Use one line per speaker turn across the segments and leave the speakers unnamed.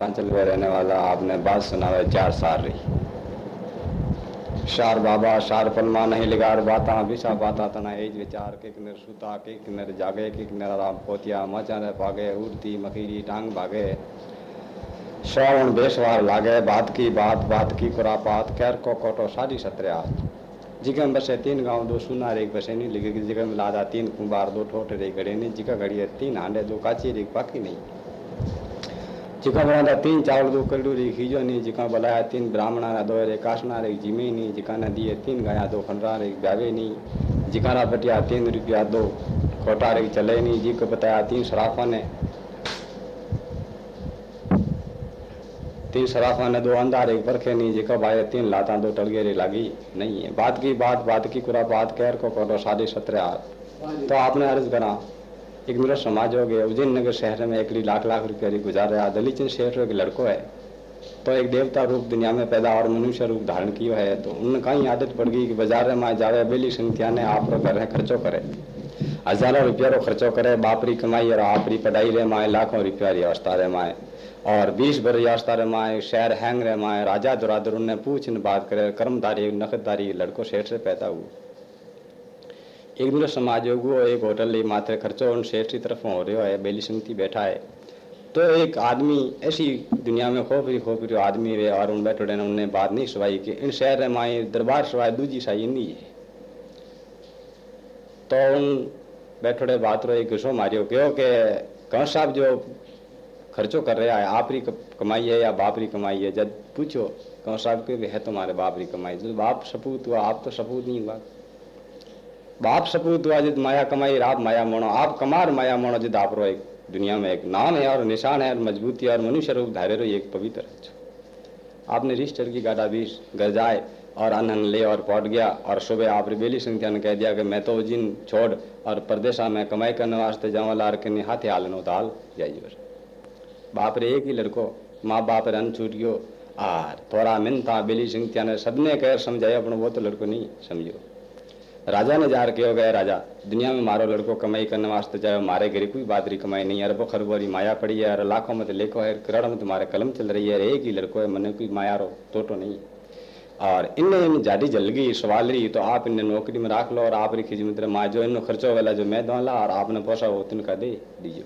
पांचल में रहने वाला आपने बात सुना है, चार साल रही। शार बाबा, शार पलमा नहीं लिगार बाता बिसा बाता तना एज विचार के किनर सुता के किनर जागे, के किनर राम पोतिया मचा रे पागे, उड़ती मकीरी टांग भागे। श्रावण बेसवार लागे, बात की बात बात की कुरापात कैर को कोटो सारी सत्रया जिगम बसे तीन गाँव, दो सुनार एक बसे नहीं लिखे जिगम लादा तीन कुंबार दो ठोटे रे घड़े नहीं जिका घड़ी तीन हांडे, दो काची रे पाकी नहीं। जिका बनाता तीन चावल दो कलडू री खीजो नहीं जिका बुलाया तीन ब्राह्मणा रा दो रे काशना रे जिमे नहीं जिका ने दिए तीन गाया दो खंडरा रे ब्यावे नहीं जिका रा बटिया तीन रुपया दो, खोटा रे चले नहीं जी को बताया तीन शराफा ने। तीन शराफा ने दो अंधार एक परखे नहीं जिका भाई तीन लाता दो टलगे रे लागी। नहीं है, बात की बात बात की कुरा बात कह को करो साढ़े सत्रह तो आपने अर्ज़ करा एक मेरा समाज हो गया उज्जैन नगर शहर में एक लाख लाख रुपया गुजार रहा दलीचंद शहर एक लड़को है तो एक देवता रूप दुनिया में पैदा और मनुष्य रूप धारण किया है तो उन कहीं आदत पड़ गई कि बाज़ार में जावे बेली संख्या ने आप रो घर खर्चो करे। हज़ारों रुपया रो खर्चो करे बापरी कमाई और आपरी पढ़ाई रे माए, लाखों रुपया री अवस्था रे माए। और बीस बर अवस्था रे माए, शहर हैंग रे माए, राजा दुरादर उन्हें पूछ बात करे, कर्मधारी नखतदारी लड़को शहर से पैदा हुआ एक दूसरे समाज होगो एक होटल ले मात्र खर्चो उन शेठ की तरफ़ हो रहा है बेली संगति बैठा है। तो एक आदमी ऐसी दुनिया में खो फिर खो फिर आदमी वे और उन बैठे उन्हें बात नहीं सुवाई कि इन शहर में माए दरबार सवाई दूजी साई नहीं है। तो उन बैठोड़े बात रो एक गुस्सो मारियो क्यों के कौन साहब जो खर्चो कर रहा है आप री कमाई है या बाप री कमाई है? जब पूछो, कौन साहब के है तुम्हारे बाप री कमाई? जो बाप सपूत हुआ, आप तो सपूत नहीं हुआ। बाप सपूत हुआ जिद माया कमाई आप माया मोणो आप कमार माया मोणो जिद आप एक दुनिया में एक नाम है और निशान है और मजबूती और मनुष्य रूप धारे रो एक पवित्र आपने रिश्तर की गाड़ा बीस घर जाए और अन्न ले और पहुँच गया और सुबह आप रिबेली संख्या ने कह दिया कि मैं तो जिन छोड़ और परदेशा में कमाई करने वास्ते जाऊँ लार के हाथे हालनो ताल जाइए बाप रे, एक ही लड़को माँ बाप रन छूट गयो। आर थोड़ा मिन था बेली संख्या ने सबने कह, समझाया अपने वो तो लड़को नहीं समझो राजा ने जार कहो गए राजा। दुनिया में मारो लड़को कमाई करने वास्ते जाए मारे घरे कोई बात रही कमाई नहीं। अरबो खरबोरी माया पड़ी है, अरे लाखों में तो लेखो है, करोड़ों में तुम्हारे कलम चल रही है एक ही लड़को है, मन कोई माया रो टोटो नहीं। और इनने इन जाडी जल गई, सवाल रही तो आप इन्हें नौकरी में रख लो और आप रखी मित्र माँ जो इन खर्चो वाला जो मैं दो ला, और आपने पोसा वो तिनका दे दीजिए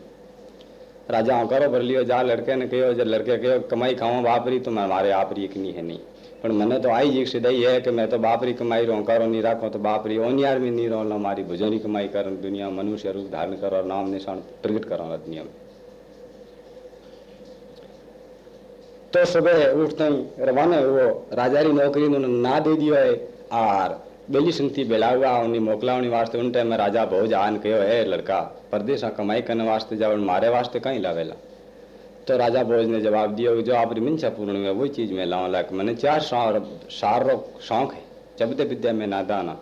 राजा करो, भर लियो, जा, लड़के ने कहो जब लड़के कहो कमाई खाओ बाप रही तो मैं हमारे आप रही नहीं है, नहीं। પણ મને તો आई जी सीधा ही है कि मैं तो बापरी कमाई रो करो नहीं राखो तो बापरी ओनियार में नहीं रहो हमारी भुजोनी कमाई कर दुनिया मनुष्य रूप धारण करो नाम निशान प्रकट करो दुनिया में तो सुबह उठते ही रवाना वो राजा री नौकरी ना दे दियो है और बेली संगति बेला हुआ उन्हें मोकलावनी वास्ते उन टाइम में राजा बहुत जान कहो है लड़का परदेसा कमाई करने वास्ते जाओ मारे वास्ते कहीं लावेला तो राजा भोज ने जवाब दिया, जो आप मिंसा पूर्ण में वही चीज़ में लाओ लाख मैंने चार सार रो शौक है। जबदे विद्या में नादाना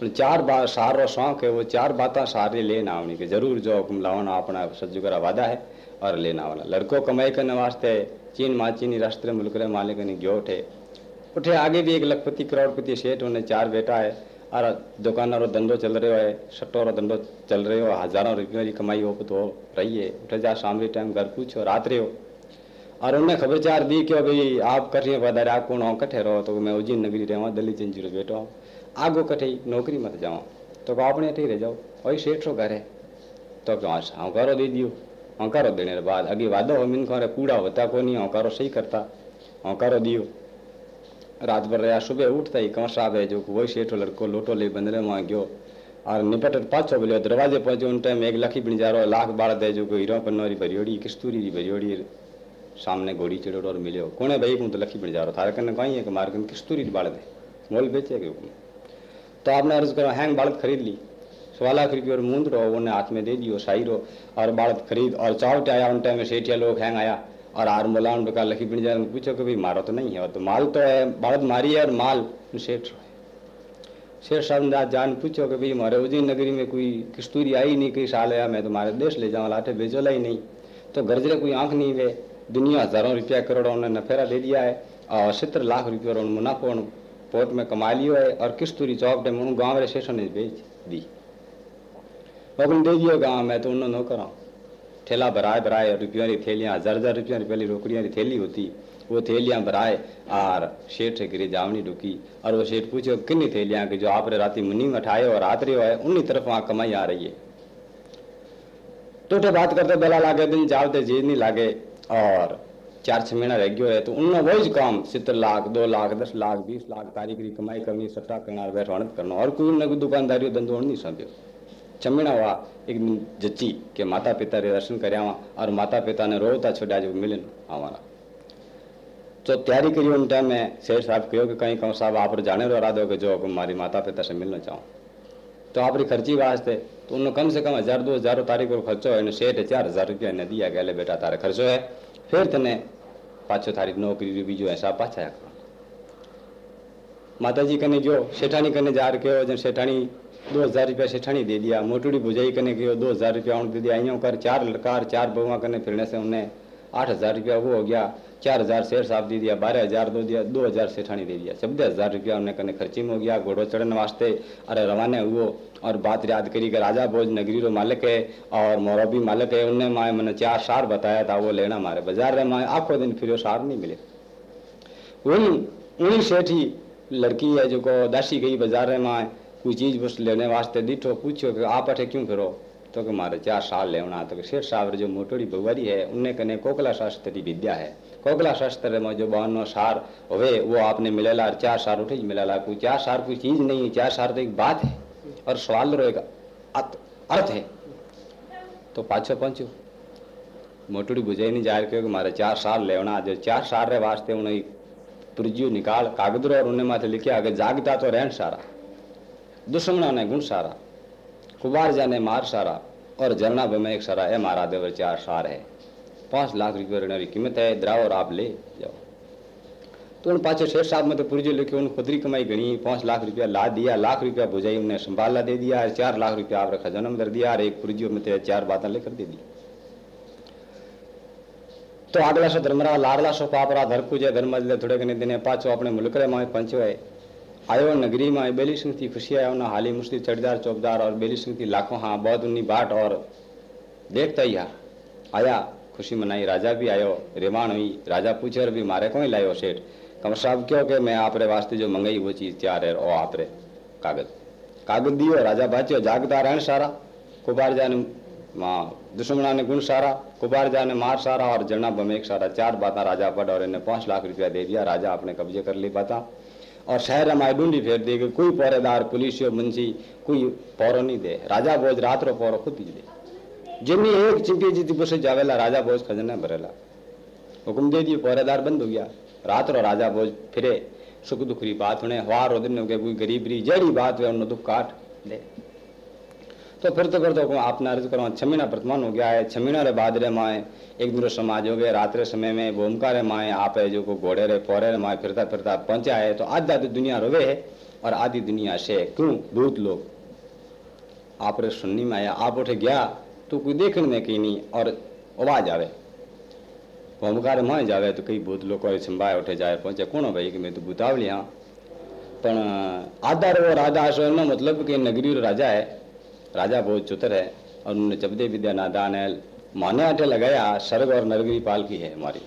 पर चार बार सार शौक है, वो चार बात सारे लेना होनी के ज़रूर जो हुक्म लाओना अपना सज्जू करा वादा है और लेना वाला लड़को कमाई करने वास्ते चीन माँ चीनी राष्ट्र मुल्क मालिक ने ग्यो उठे उठे आगे भी एक लखपति, करोड़पति, सेठ, उन्हें चार बेटा है। और दुकानों धंधो चल रहे है सट्टो धंधो चल रहे हो, हज़ारों रुपयों की कमाई हो तो रही है उठे जा, शाम टाइम घर पूछो, रात रहे हो। और उन्हें खबर चार दी कि भाई, आप कठे बदारे आप कौन हो? कठे रहो। तो मैं उज्जैन नगरी रहा दिल्ली चंजीरो बैठो आगो कठे नौकरी मत जाओ। तो अपने अठे रह जाओ। वही सेठ रो घर है। तो हाँ करो दे दियो। हाँ करो देने बाद अगे वादो हो मिन रे, कूड़ा होता को नहीं हाँ करो सही करता। हाँ करो दियो। रात भर रहा, सुबह उठता ही कंस है जो वही सेठो लड़को लोटो ले बंदरे में गयो। और निपट पाछो बोलियो, दरवाजे पहुंचो, उन टाइम एक लखी बन जा रहा लाख बाढ़ दे जो हीरो पन्नो री भरियोड़ी किस्तूरी री भरियोड़ी सामने घोड़ी चढ़ो और मिले कोने भाई को तो लखी बन जा रहा थारे कने कहीं है कि मार किस्तूरी री बाढ़ दे मोल बेचे के तो आपने अर्ज़ करो, हैंग बाढ़ खरीद ली। सवा लाख रुपये और मूंद रहो, उन्हें हाथ में दे दियो साई रो और बाढ़ खरीद और चावट आया, उन टाइम में सेठिया लोग हैंग आया। और आर मोलान का लखी पिंड जाए पूछो कि भाई मारो तो नहीं है तो माल तो है बड़द मारी है और माल सेठ शेर साहब ने जान, पूछो कि भाई हमारे उज्जैन नगरी में कोई किस्तूरी आई नहीं, कई साल आया, मैं तुम्हारे देश ले जाऊँ, लाठे भेजोला ही नहीं। तो गरजरे कोई आँख नहीं वे, दुनिया हज़ारों रुपया करोड़ों उन्होंने नफेरा दे दिया है, और सत्तर लाख रुपये और मुनाफो पोर्ट में कमा लियो है, और किस्तूरी चौक डे गाँव वाले शेषों ने भेज दी। वो दे दियो गाँव, मैं तो उन्होंने नौकर ठेला भराए भराए रुपया की थैलियाँ हज़ार हज़ार रुपया पहली रोकड़िया की थैली होती, वो थैलियाँ भराए और शेठ गिरे जावनी ढुकी और वो शेठ पूछो किन्नी थैलियाँ की जो आप राती मुन्नी में ठाए और रात रहे है उन्हीं तरफ़ वहाँ कमाई आ रही है? टूटे बात करते, बेला लागे दिन जावते जीज नहीं लागे, और चार छह महीना रह गयो है तो उनने वही काम सत्तर लाख, दो लाख, दस लाख, बीस लाख कारीगरी कमाई करनी, सट्टा करना बैठा करना, और कोई उन्हें कोई दुकानदारी धंधो नहीं समझो चमीणा हुआ एक दिन जची के माता पिता रे दर्शन કર્યા और माता पिता ने रोता छोड़ा जो मिलन हमारा तो तैयारी करी उन टाइम में शेर साहब कहो कि कहीं कहूँ साहब आप जाने रो इरादो कि जो हमारी माता पिता से मिलना चाहूँ तो आप खर्ची वास्ते तो उन्होंने कम से कम हजार दो हजार तारीख को खर्चो है शेठ चार हजार रुपया ने दिया गया बेटा तारे खर्चो है फिर तने पाछो तारीख नौकरी बीजो हिसाब पाछा माता जी कने गयो सेठानी कने जा रखे हो जन सेठानी दो हज़ार रुपया सेठानी दे दिया, मोटूड़ी बुझाई कने गयो दो हज़ार रुपया उन्हें दे दिया। यूँ कर चार लड़कार, चार बहुआ कने फिरने से उन्हें आठ हज़ार रुपया वो हो गया, चार हज़ार शेर साहब दे दिया, बारह हज़ार दो दिया, दो हज़ार सेठानी दे दिया। चौदह हज़ार रुपया उन्हें कने खर्ची में हो गया, घोड़ो चढ़ने वास्ते अरे रवाना हुआ और बात याद करी कि राजा भोज नगरी रो मालिक है और मोरबी मालिक है उन्हें माए मैंने चार सार बताया था, वो लेना मारे। बाज़ार रे माए आखो दिन फिर सार नहीं मिले। उन उन्हीं सेठी लड़की है जो को दासी गई बाज़ार रे माए कोई चीज़ बस लेने वास्ते डिठो पूछो कि आप अठे क्यों फिरो? तो कि मारे चार साल लेना तो शेर साहब जो मोटोड़ी भगवारी है उन्हें कने कोकला शास्त्र की विद्या है। कोकला शास्त्र में जो बानो सार हुए वो आपने मिलेला चार सार उठे मिलेला। कोई चार सार कोई चीज़ नहीं है, चार सार तो एक बात है। और सवाल रो एक अर्थ है। तो पाछो पहुंचो। मोटोड़ी बुझाई नहीं ज़ाहिर क्योंकि मारे चार साल लेना जो चार साल रे वास्ते उन्हें पुरजियो निकाल कागज़ और उन्हें माथे लिखे आगे जागता तो रहन सारा। दुश्मना ने गुण सारा कुबार जाने मार सारा, और जरना में एक सारा है मारा देवर चार सार है। पाँच लाख रुपये की कीमत है, द्राव और आप ले जाओ। तो उन पाचे शेर साहब में तो पुरजे लिखे, उन खुदरी कमाई गणी पाँच लाख रुपया ला दिया, लाख रुपया बुझाई उन्हें संभाला दे दिया, और चार लाख रुपया आप रखा जन्म कर दिया, और एक पुरजियों में तो चार बातें लेकर दे दी। तो आगला सो धर्मरा लाडला सो पापरा, धरकू जे धर्म थोड़े कने दिन, पाचो अपने मुल्क रे माए पंचो है। आयो नगरी में बेली सिंह थी खुशी आयो, ना हाली मुस्लिम चढ़दार, चौकदार और बेली सिंह थी लाखों हाँ बहुत उन्नी बाट और देखता ही आया। खुशी मनाई, राजा भी आयो रेवान हुई, राजा पूछे भी मारे को ही लायो सेठ? कमर साहब क्यों के, मैं आप रे वास्ते जो मंगाई, वो चीज़ तैयार है ओ आप रे, कागज़। कागज़ दियो, राजा बाच्यो जागता रहन सारा, कुबार जाने माँ, दुश्मना ने गुण सारा, कुबार जाने मार सारा, और जना बमेक सारा, चार बात राजा पढ़ और इन्हें पाँच लाख रुपया दे दिया, राजा अपने कब्जे कर ली बाता। और शहर में ढूंढी फेर दे कोई पहरेदार, पुलिस मुंशी, कोई पौरो नहीं दे। राजा बोझ रात रो पौरो खुद ही दे। जिन्नी एक चिंपी जीती बस जावेला, राजा बोझ खजना भरेला। हुक्म दे दिए पहरेदार बंद हो गया। रात रो राजा बोझ फिरे। सुख दुख री बात होने हवा रो दिन कोई गरीब री जड़ी बात हुए दुख काट दे। तो फिर तो फिर तो आपने अर्ज़ करो महीना वर्तमान हो गया है छमीना रे बाद रे माए, एक दूसरे समाज हो गए रात्र समय में भूमका रे माए, आप है जो को घोड़े रे, पौरे रे माए, फिरता फिरता पहुँचा है तो आधी आधी दुनिया रोवे है और आधी दुनिया से क्यों? दूत लोग। आप रे सुननी में आया आप उठे गया तो कोई देखने में कहीं नहीं, और आवाज़ आवे। भूमकार माए जावे तो कई भूत लोग छंबाए उठे जाए, पहुँचे। कौन भाई? कि मैं तो बुतावली हाँ। पर आधा रो राजा मतलब कि नगरी राजा है। राजा बहुत चुतर है और उन्होंने चबदे विद्या नादान है। माने अटे लगाया, सर्ग और नरगरी पाल की है हमारी।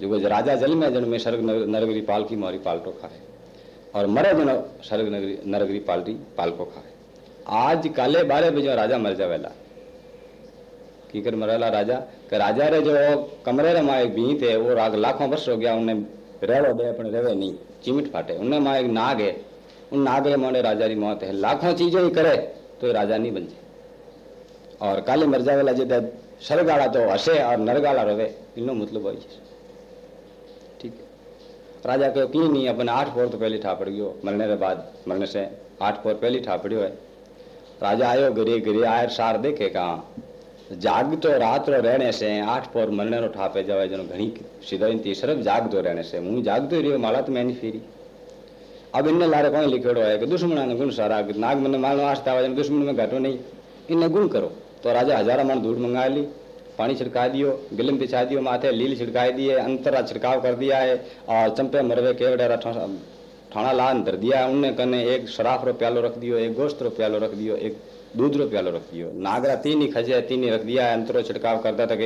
जो राजा जल में जन में सर्ग नरगरी पाल की मारी पाल तो खाए और मरे जन सर्ग, नगरी, नरगरी पालटी, पाल को खाए आज काले बारह बजे राजा मर जावेला। की कर मरेला राजा, के राजा रे जो कमरे रे माए भी थे वो राग लाखों वर्ष हो गया उन्हें रेड़ो दे अपने रेवे नहीं, चिमिट फाटे। उन्हें माए नाग है। उन नाग है मोड़े राजा री मौत है। लाखों चीज़ें ही करे। तो राजा नहीं बन जाए। और काले मरजा वाला जे सरगाड़ा तो हसे और नरगाड़ा रवे इनो मतलब वही ठीक है। राजा कहो की नहीं, अपने आठ पोर तो पहले ठा पड़ गयो। मरने के बाद, मरने से आठ पोर पहले ठा पड़ियो है। राजा आयो, गिरे गिरे, आयर सार देखे कहा। जाग तो रात रो रहने से, आठ पोर मरने रो ठापे जावे जनो घणी सीधा सिर्फ़ जाग तो रहने से। मुँह जाग तो रही माला तो मैं नहीं फेरी। अब इन लारे कौन लिखेड़ो है कि दुश्मन ने गुण सारा नाग मन मारनो आस्ता आवाज़ दुश्मन में घटो नहीं। इन्हें गुण करो। तो राजा हजारा मन धूड़ मंगा ली, पानी छिड़का दियो, गिलम बिछा दियो माथे, लील छिड़काई दिए अंतरा छिड़काव कर दिया है, और चंपे मरवे केवड़े ठाणा लान धर दिया उनने कने एक शराफ रो प्यालो रख दियो, एक गोश्त रो प्यालो रख दियो, एक दूध रो प्यालो रख दियो। नागरा तीन ही खजे, तीन ही रख दिया है, अंतरो छिड़काव करता था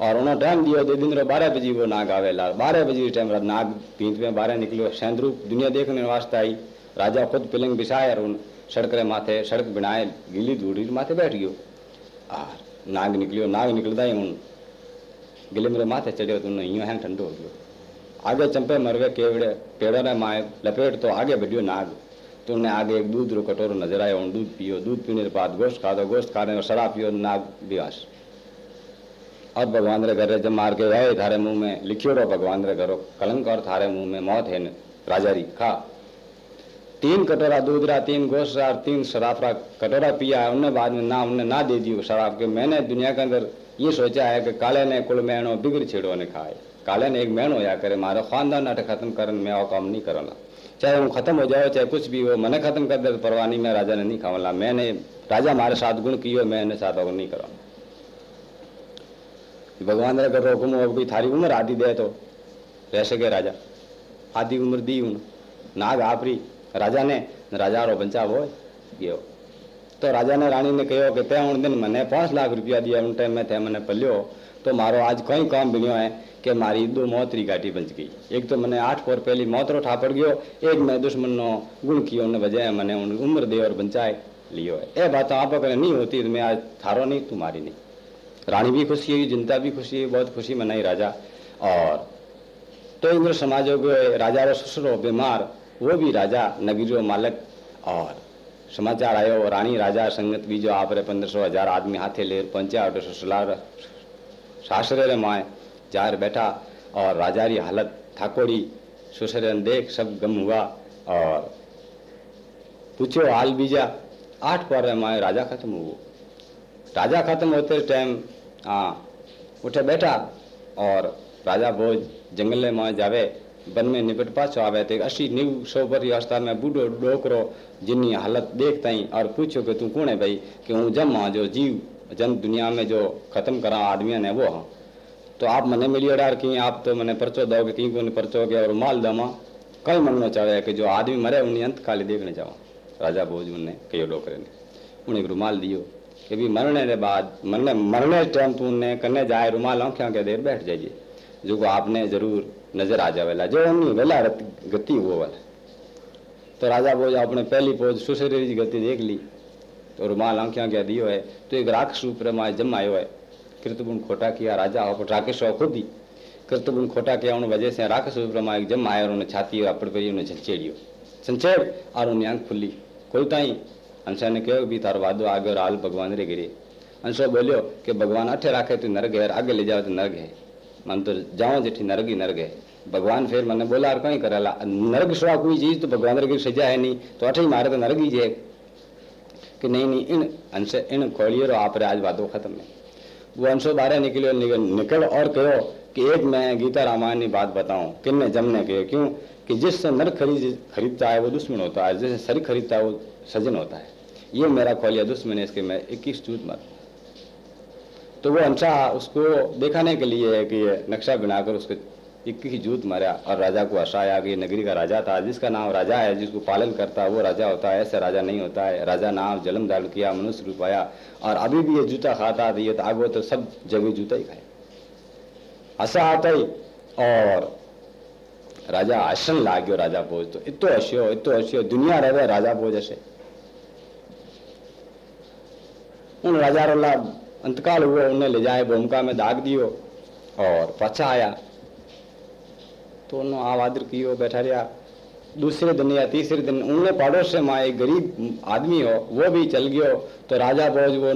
और उन्होंने टाइम दियो दे दिन रो बारह बजे वो नाग आवे ला बारह बजे टाइम रात नाग पींत में बारह निकलो सेंद्रू दुनिया देखने वास्ते आई। राजा खुद पिलंग बिछाए और उन सड़क माथे सड़क बनाए गीली धूड़ी माथे बैठ गयो। और नाग निकलियो। नाग निकलता ही उन गिले मेरे माथे चढ़ियो तो यूँ ठंडो हो गयो। आगे चंपे मरवे केवड़े पेड़ों ने माए लपेट तो आगे बढ़ियो नाग। तो उन्हें आगे एक दूध रो कटोरो नज़र आयो। दूध पियो। दूध पीने के बाद गोश्त खा दो गोश्त खाने और शराब पियो। नाग बिवास अब भगवान रे घर जब मार के गए थारे मुँह में, लिखियो रो भगवान रे घरो कलंक और थारे मुँह में मौत है राजा री, खा। तीन कटोरा दूध रहा तीन गोश्त रहा तीन शराब रहा कटोरा पिया उन्हें बाद में ना उन्हें ना दे दियो शराब के। मैंने दुनिया के अंदर ये सोचा है कि काले ने कुल मैणो, बिगड़ छेड़ो ने खाए। काले ने एक मैण होया करे, मारो खानदान अट खत्म करन, मैं और काम नहीं करला चाहे वो खत्म हो जाओ, चाहे कुछ भी हो, मैंने खत्म कर दे तो परवाह नहीं, मैं राजा ने नहीं खावला। मैंने, राजा मारे साथ गुण कियो मैंने साथ गुण नहीं करा भगवान ने अगर हुक्म हो थारी उम्र आदि दे तो रह सके राजा। आदि उम्र दी हूँ नाग आपरी, राजा ने, राजा रो बंचा वो गयो। तो राजा ने रानी ने कहो कि ते उन दिन मैंने पाँच लाख रुपया दिया उन टाइम में थे मैंने पल्यो। तो मारो आज कोई काम बनियो है कि मारी दो मौत री घाटी बच गई। एक तो मैंने आठ पोर पहली मौत रो ठापड़ गयो, एक मैं दुश्मन नो गुण कियो, ने वजह मैंने उन उम्र दे और बंचाए लियो है। ए बात आप नहीं होती तो मैं आज थारो नहीं तुम्हारी नहीं रानी भी खुशी हुई जनता भी खुशी हुई, बहुत खुशी मनाई राजा। और तो इंद्र समाजों के राजा रो ससुरो बीमार, वो भी राजा, नगीरो मालक। और समाचार आयो, रानी, राजा, संगत भी जो आप रे पंद्रह सौ हज़ार आदमी हाथे ले पंचा और ससुराल सासरे रे माए जार बैठा। और राजा री हालत ठाकोड़ी ससुरे देख, सब गम हुआ। और पूछो हाल बीजा आठ पर माए, राजा खत्म हुआ। राजा खत्म होते टाइम हाँ। उठे बैठा और राजा भोज जंगल में जावे, वन में निपट पाछो आवे तो अशी नीव सौ पर अवस्था में बूढ़ो डोकरो जिनी हालत देख ताई और पूछो कि तू कौन है भाई? कि हूँ जम हाँ जो जीव जन दुनिया में जो खत्म करा आदमी ने वो हाँ। तो आप मने मिली अडार की आप तो मैंने पर्चो दो कि को पर्चो के और माल दमा। कई मनना चाहे कि जो आदमी मरे उन्हें अंत काली देखने जाओ। राजा भोज उन्हें कहो डोकरे ने, उन्हें रुमाल दियो। कि भी मरने के बाद, मरने मरने टाइम तू ने कने जाए, रुमाल आँखें के देर बैठ जाइए। जो को आपने ज़रूर नज़र आ जावेला जो उन्हीं वेला गति वो वाला। तो राजा बोझ अपने पहली पोज सुशरीर की गति देख ली तो रुमाल आँखें क्या दियो है तो एक राक्षस ऊपर माए जम आयो है कृतगुण खोटा किया, राजा हो राकेश खुद ही। कृतगुण खोटा किया, उन वजह से राक्षस ऊपर माए जम आयो उन्हें छाती अपड़ पे उन्हें छंचेड़ियो संचेड़ और उन्हें आँख खुली। कोई ताई ने कहो भी तारो वादो आगे और हाल भगवान रे गिरे अंशो बोलियो कि भगवान अठे राखे तो नरग है आगे ले जाओ तो नरग है। मन तो जाओ जेठी नरग ही नरग है। भगवान फिर मैंने बोला, और कहीं करेला? नरग सिवा कोई चीज़ तो भगवान रे सजा है नहीं तो अठे ही मारे तो नरग ही जे। कि नहीं नहीं, इन अंश, इन खोलिए रो आप आज वादो खत्म है। वो अंशो बारे निकलियो, निकल और कहो कि एक मैं गीता रामायण की बात बताऊँ, किन्ने जमने के क्यों? कि जिससे नर खरीद, खरीदता है वो दुश्मन होता है, जिससे सर खरीदता है वो सजन होता है। ये मेरा खोलिया दुश्मन है इसके मैं इक्कीस चूत मत तो वो अंशा उसको दिखाने के लिए है कि नक्शा बनाकर उसको इक्कीस जूत मारा और राजा को हसाया कि नगरी का राजा था, जिसका नाम राजा है, जिसको पालन करता है वो राजा होता है, ऐसा राजा नहीं होता है। राजा नाम जन्म धारण किया, मनुष्य रूप आया और अभी भी ये जूता खाता था ये तो आगे तो सब जगह जूता ही खाए। आशा आता ही और राजा आसन लाग्यो राजा भोज तो इतो हसियो इतो हसियो दुनिया रहे राजा भोज हसे उन राजा रोला अंतकाल हुए, उन्हें ले जाए, भूमिका में दाग दियो और पचा आया। तो उन्होंने आवादर कियो बैठा रहा। दूसरे दिन या तीसरे दिन उन्हें पड़ोस से माए गरीब आदमी हो, वो भी चल गयो। तो राजा बोझ वो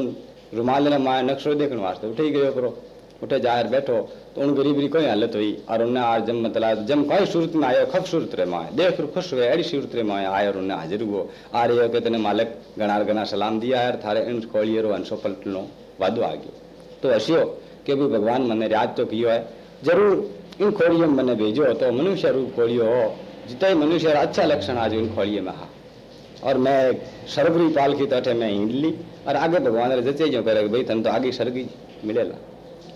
रुमाल ने माए नक्शो देखने वास्ते उठे गयो करो। उठे ज़ाहिर बैठो। तो उन गरीब की कोई हालत हुई। और उन्हें आज जम मतलब जम कोई सूरत में आयो, खब सूरत रे माए देख खुश हुए, अड़ी सूरत रे माए आयो और उन्हें हाजिर हुआ आ रही हो कि तेने मालिक गणार गना सलाम दिया है थारे इन खोलिए रो अंशो पलटनो वादो आ गयो। तो हसियो कि भी भगवान मैंने राज तो कियो है। ज़रूर इन खोड़ियों में मैंने भेजो तो मनुष्य रूप खोड़ियो हो। जितना मनुष्य अच्छा लक्षण आज इन खोलिए में हा। और मैं सरगरी पाल की तठे मैं हिंड ली। और आगे भगवान रे जचे जो करे भाई तन तो आगे सरगी मिलेला।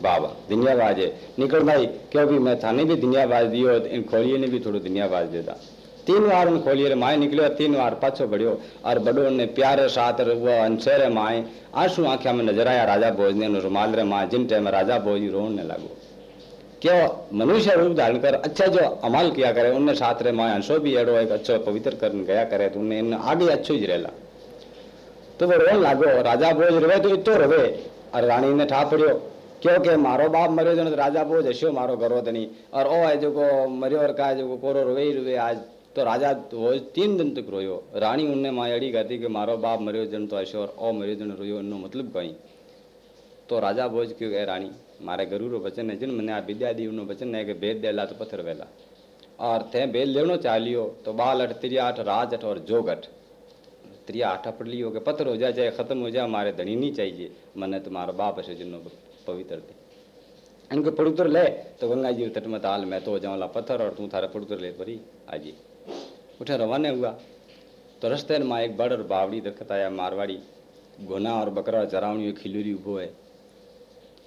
बाबा दुनियाबाज है। निकल भाई, क्योंकि मैं थाने भी दुनियाबाज दियो, इन खोलिए ने भी थोड़ा दुनियाबाज देता। तीन बार उन खोलिए माए निकलो, तीन बार पाछो बढ़ियो। और बड़ो ने प्यारे साथ वो अनसेरे माए, आँसू आंखिया में नज़र आया राजा भोज ने रुमाल रे माए, जिन टाइम राजा भोज रोने लगो। क्यों? मनुष्य रूप धारण कर अच्छा जो अमल किया करे, उनने साथ रे माए हंसो भी एड़ो एक अच्छो पवित्र कर गया करे तो उन्हें आगे अच्छो ही रहला तो वो रोन लागो, राजा भोज रवे तो इतो रवे, और रानी ने ठा पड़ियो। क्योंकि मारो बाप मरियो जन राजा बोझ हस्यो मारो गरो तनी और ओ है जो मरियो और का जो कोरो रोवे रोवे। आज तो राजा वो तीन दिन तक रोयो। रानी उनने माँ अड़ी कहती कि मारो बाप मरियो जन तो हस्यो और ओ मरियो जन रोयो इनो मतलब कहीं। तो राजा बोझ क्यों गए रानी? मारे गुरु रो वचन है, जिन मैंने आ विद्या दी उन्होंने वचन है कि भेद देला तो पत्थर वेला। और थे बेल लेनो चाह लियो तो बाल अठ त्रिया अठ राज अठ और जोग अठ त्रिया अठ पढ़ लियो कि पत्थर हो जाए चाहे खत्म हो जाए हमारे धनी नहीं चाहिए। मैंने तुम्हारा बाप है जिन्हों पवित्र थे इनके पवित्र ले तो गंगा जी तट में ताल मैं तो जाऊला पत्थर और तू थारे पवित्र ले परी आजी उठे रवाने हुआ। तो रस्ते में एक बड़ और बावड़ी दखत आया, मारवाड़ी। घोना और बकरा चरावनी खिलूरी उभो है।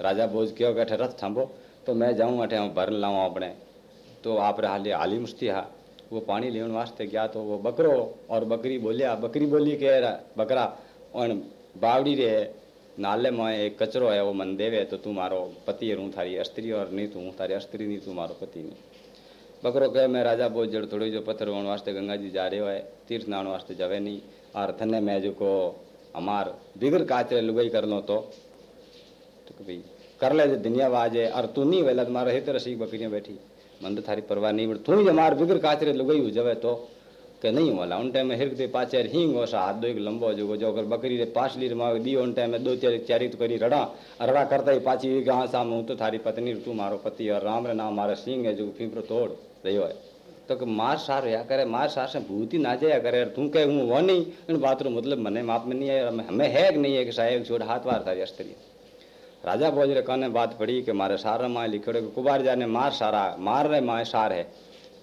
राजा बोझ क्यों कि अठे रथ थांबो तो मैं जाऊँ अठे हूँ भर लाऊँ अपने तो आप हाली हाली मुश्ती हा। वो पानी लेने वास्ते गया तो वो बकरो और बकरी बोलिया, बकरी बोली के बकरा और बावड़ी रे नाले में एक कचरो है वो मन देवे तो तू मारो पति है हूँ थारी अस्त्री और नहीं तू हूँ थारी अस्त्री नहीं तू मारो पति नहीं बकरो कहे मैं राजा बोझ जड़ थोड़ी जो पत्थर होने वास्ते गंगा जी जा रहे है तीर्थ नाण वास्ते जावे नहीं और थने मैं जो को हमार बिगर काचरे लुगाई कर लो तो तो भाई कर ले दुनिया बाजे और तू नहीं वेला तुम्हारा हित रसी बकरियाँ बैठी मन तो थारी परवाह नहीं बट तू ही हमार बिगर काचरे लुगाई हो जावे तो કે નહીં વાલા उन टाइम में हिरकते पाचे हिंग ओसा हाथ दो एक लंबो जो जो अगर बकरी रे पांच लीर मांग दी उन टाइम में दो चार चारी तो करी रड़ा रड़ा करता ही पाची गां साम हूं तो थारी पत्नी तू मारो पति और राम रे नाम मारे सिंह है जो फिंपरो तोड़ रही है तो कि मार सार या करे मार सार से भूत ही ना जाया करे तू कहे हूँ वो नहीं इन बात रो मतलब मने माप में नहीं है हमें है कि नहीं है कि साहेब छोड़ हाथ वार थारी अस्त्री राजा भोज रे कने बात पड़ी कि मारे सार माए लिखोड़े कुबार जाने मार सारा मार रे माए सार है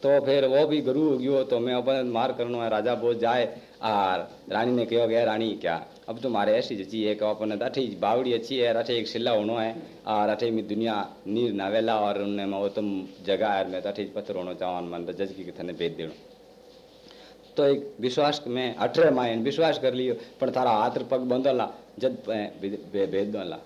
तो फिर वो भी गुरु हो गयो तो मैं अपन मार करनो है, राजा बोझ जाए। और रानी ने कहो, गया रानी, क्या? अब तुम्हारे ऐसी जची है कि अपन अठे बावड़ी अच्छी है अठे एक सिला होनो है। और अठे में दुनिया नीर नावेला और उनने मैं वो तुम जगह है, मैं अठे पत्थर होना चाहूँ मन तो जज की थने भेज देनो। तो एक विश्वास में अठरे मायन विश्वास कर लियो, पर थारा हाथ पग बंधोला जद भेद दोला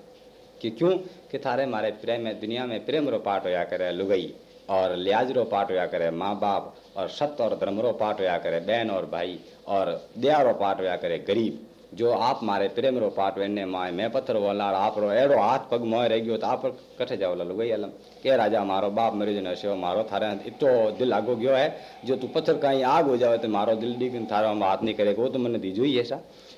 कि क्यों? कि थारे मारे प्रेम में दुनिया में प्रेम रो पाठ होया करे, लुगई। और लियाज रो पाठ होया करे माँ बाप और सत्य और धर्म रो पाठ होया करे, बहन और भाई और दया रो पाठ होया करे, गरीब। जो आप मारे प्रेम रो पाठ वेने माए, मैं पत्थर वाला आप रो, एड़ो हाथ पग मोए रह गयो तो आप कठे जाओ लुगई अलम। के राजा, मारो बाप मेरे जो नशे मारो थारे इतो दिल आगो गयो है। जो तू पत्थर कहीं आग हो जावे तो मारो दिल डी थारो हम हाथ नहीं करेगा, वो तो मैंने दीजो ही ऐसा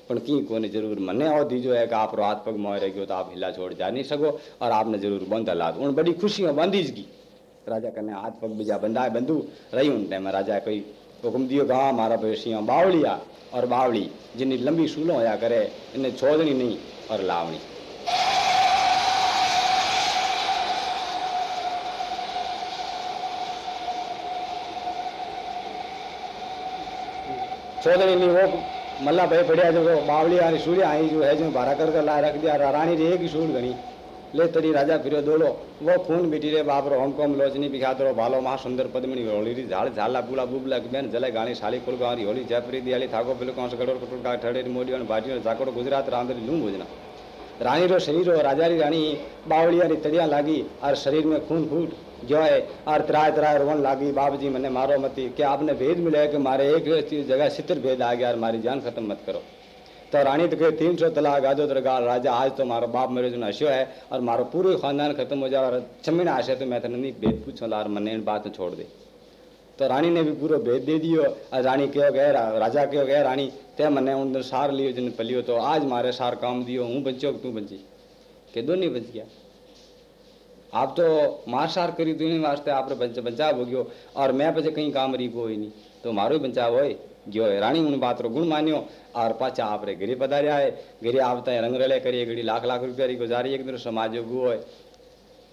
पर की को ज़रूर मने और दीजो है कि आप रो हाथ पग मोए रह गयो तो आप हिला छोड़ जा नहीं सको और आपने ज़रूर बंद लाद। उन बड़ी खुशी बंदीज की राजा कने हाथ पग बीजा बंधाए बंधु। रही उन टाइम राजा कोई हुक्म दियो गाँव मारा पेशियाँ बावलिया और बावली जिन्नी लंबी सूलों होया करे, इन्हें छोड़नी नहीं और लावनी। छोड़नी नहीं, वो मल्ला भाई पड़िया जो बावली वाली सूर्य आई जो है, जो भारा कर कर ला रख दिया, रानी रे ही सूर गणी ले तरी राजा फिर दोलो वो खून बीटी रे बाप रो हमकोम लोचनी बिखातरो भालो महा सुंदर पद्मिनी होली री झाड़ झाला बुला बुबला बेन जले गाणी साली कुल गारी होली जयपुरी दियाली थाको बिल कौन गड़ोर कटोर का ठड़े मोडी और भाटी जाकोड़ो गुजरात रांदरी लूँ भोजना रानी रो शरीर रो राजा री रानी बावलिया री तड़िया लागी और शरीर में खून फूट जो है और त्राय त्राय रोवन लागी बाप जी मैंने मारो मती क्या आपने भेद मिले कि मारे एक जगह सितर भेद आ गया और मारी जान खत्म मत करो तो रानी तो कहे, तीन सौ तलाक आजो तो राजा, आज तो मारो बाप मेरे जो हस्यो है और मारो पूरे खानदान खत्म हो जाए और छमीना आशे तो मैं नहीं भेद पूछो लार मने बात छोड़ दे। तो रानी ने भी पूरा भेद दे दियो और रानी क्यों गए राजा क्यों गए, रानी, ते मने उन सार लियो जिन पलियो तो आज मारे सार काम दियो, हूँ बच्चो तू बची। के दो नहीं बच गया। आप तो मार सार करी तो वास्ते, आप बचाव हो गयो और मैं पचे कहीं काम रही कोई नहीं। तो मारो ही बचाव हो है रानी उन बात रो गुण मान्यो और पाचा आप रे घरे पधारिया है घरे आवता है रंग रले करिए घड़ी लाख लाख रुपया री गुजारी एक दिन समाज गु है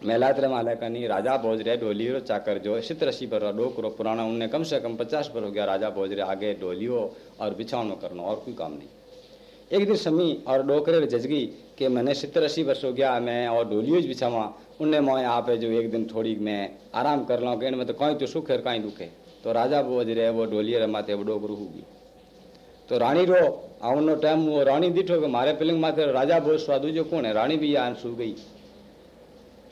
मेलात्र माला कनी राजा भोज रे चाकर जो सित रसी पर डोकरो पुराना उनने कम से कम पचास पर हो गया राजा भोज रे आगे डोलियो और बिछावनो करनो और कोई काम नहीं एक दिन समी और डोकरे जजगी के मैंने सत्तर अस्सी वर्ष हो गया मैं और डोलियो बिछावा उनने मैं आप जो एक दिन थोड़ी मैं आराम कर लो कहने में तो कहीं तो सुख है कहीं दुख है तो राजा बोझ रहे वो डोलिए रमाते वो डोकरू होगी। तो रानी रो, आवनो टाइम वो रानी दिठो कि मारे पिलिंग माथे राजा बोझ स्वादू जो कौन है? रानी भी यहाँ सू गई।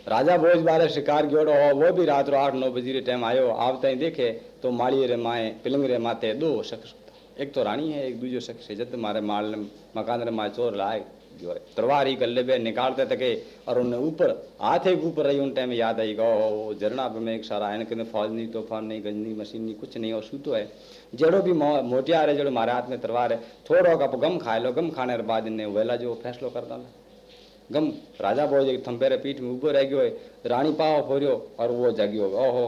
राजा बोझ बारे शिकार गयोड़ो हो, वो भी रात रो आठ नौ बजे टाइम आयो आवता ही देखे तो माड़ी रे माए, पिलिंग रे माथे दो शख्स एक तो रानी है, एक दूजो शख्स है जब मारे माल, मकान रे माए चोर लाए। जो है तलवार ही गले पे निकालते थे और उन्हें ऊपर हाथ एक ऊपर रही उन टाइम याद आई गो झरना पे में एक सारा है कि फौज नहीं तूफ़ान नहीं गंज नहीं मशीन नहीं कुछ नहीं और सूतो है जड़ो भी मोटियार है जड़ो मारे हाथ में तलवार है थोड़ा कप गम खा लो गम खाने के बाद इन्हें वेला जो फैसलो कर करता गम राजा बोल जाए थम्पेरे पीठ में ऊपर रह गयो है रानी पाव फोरियो और वो जागियो ओहो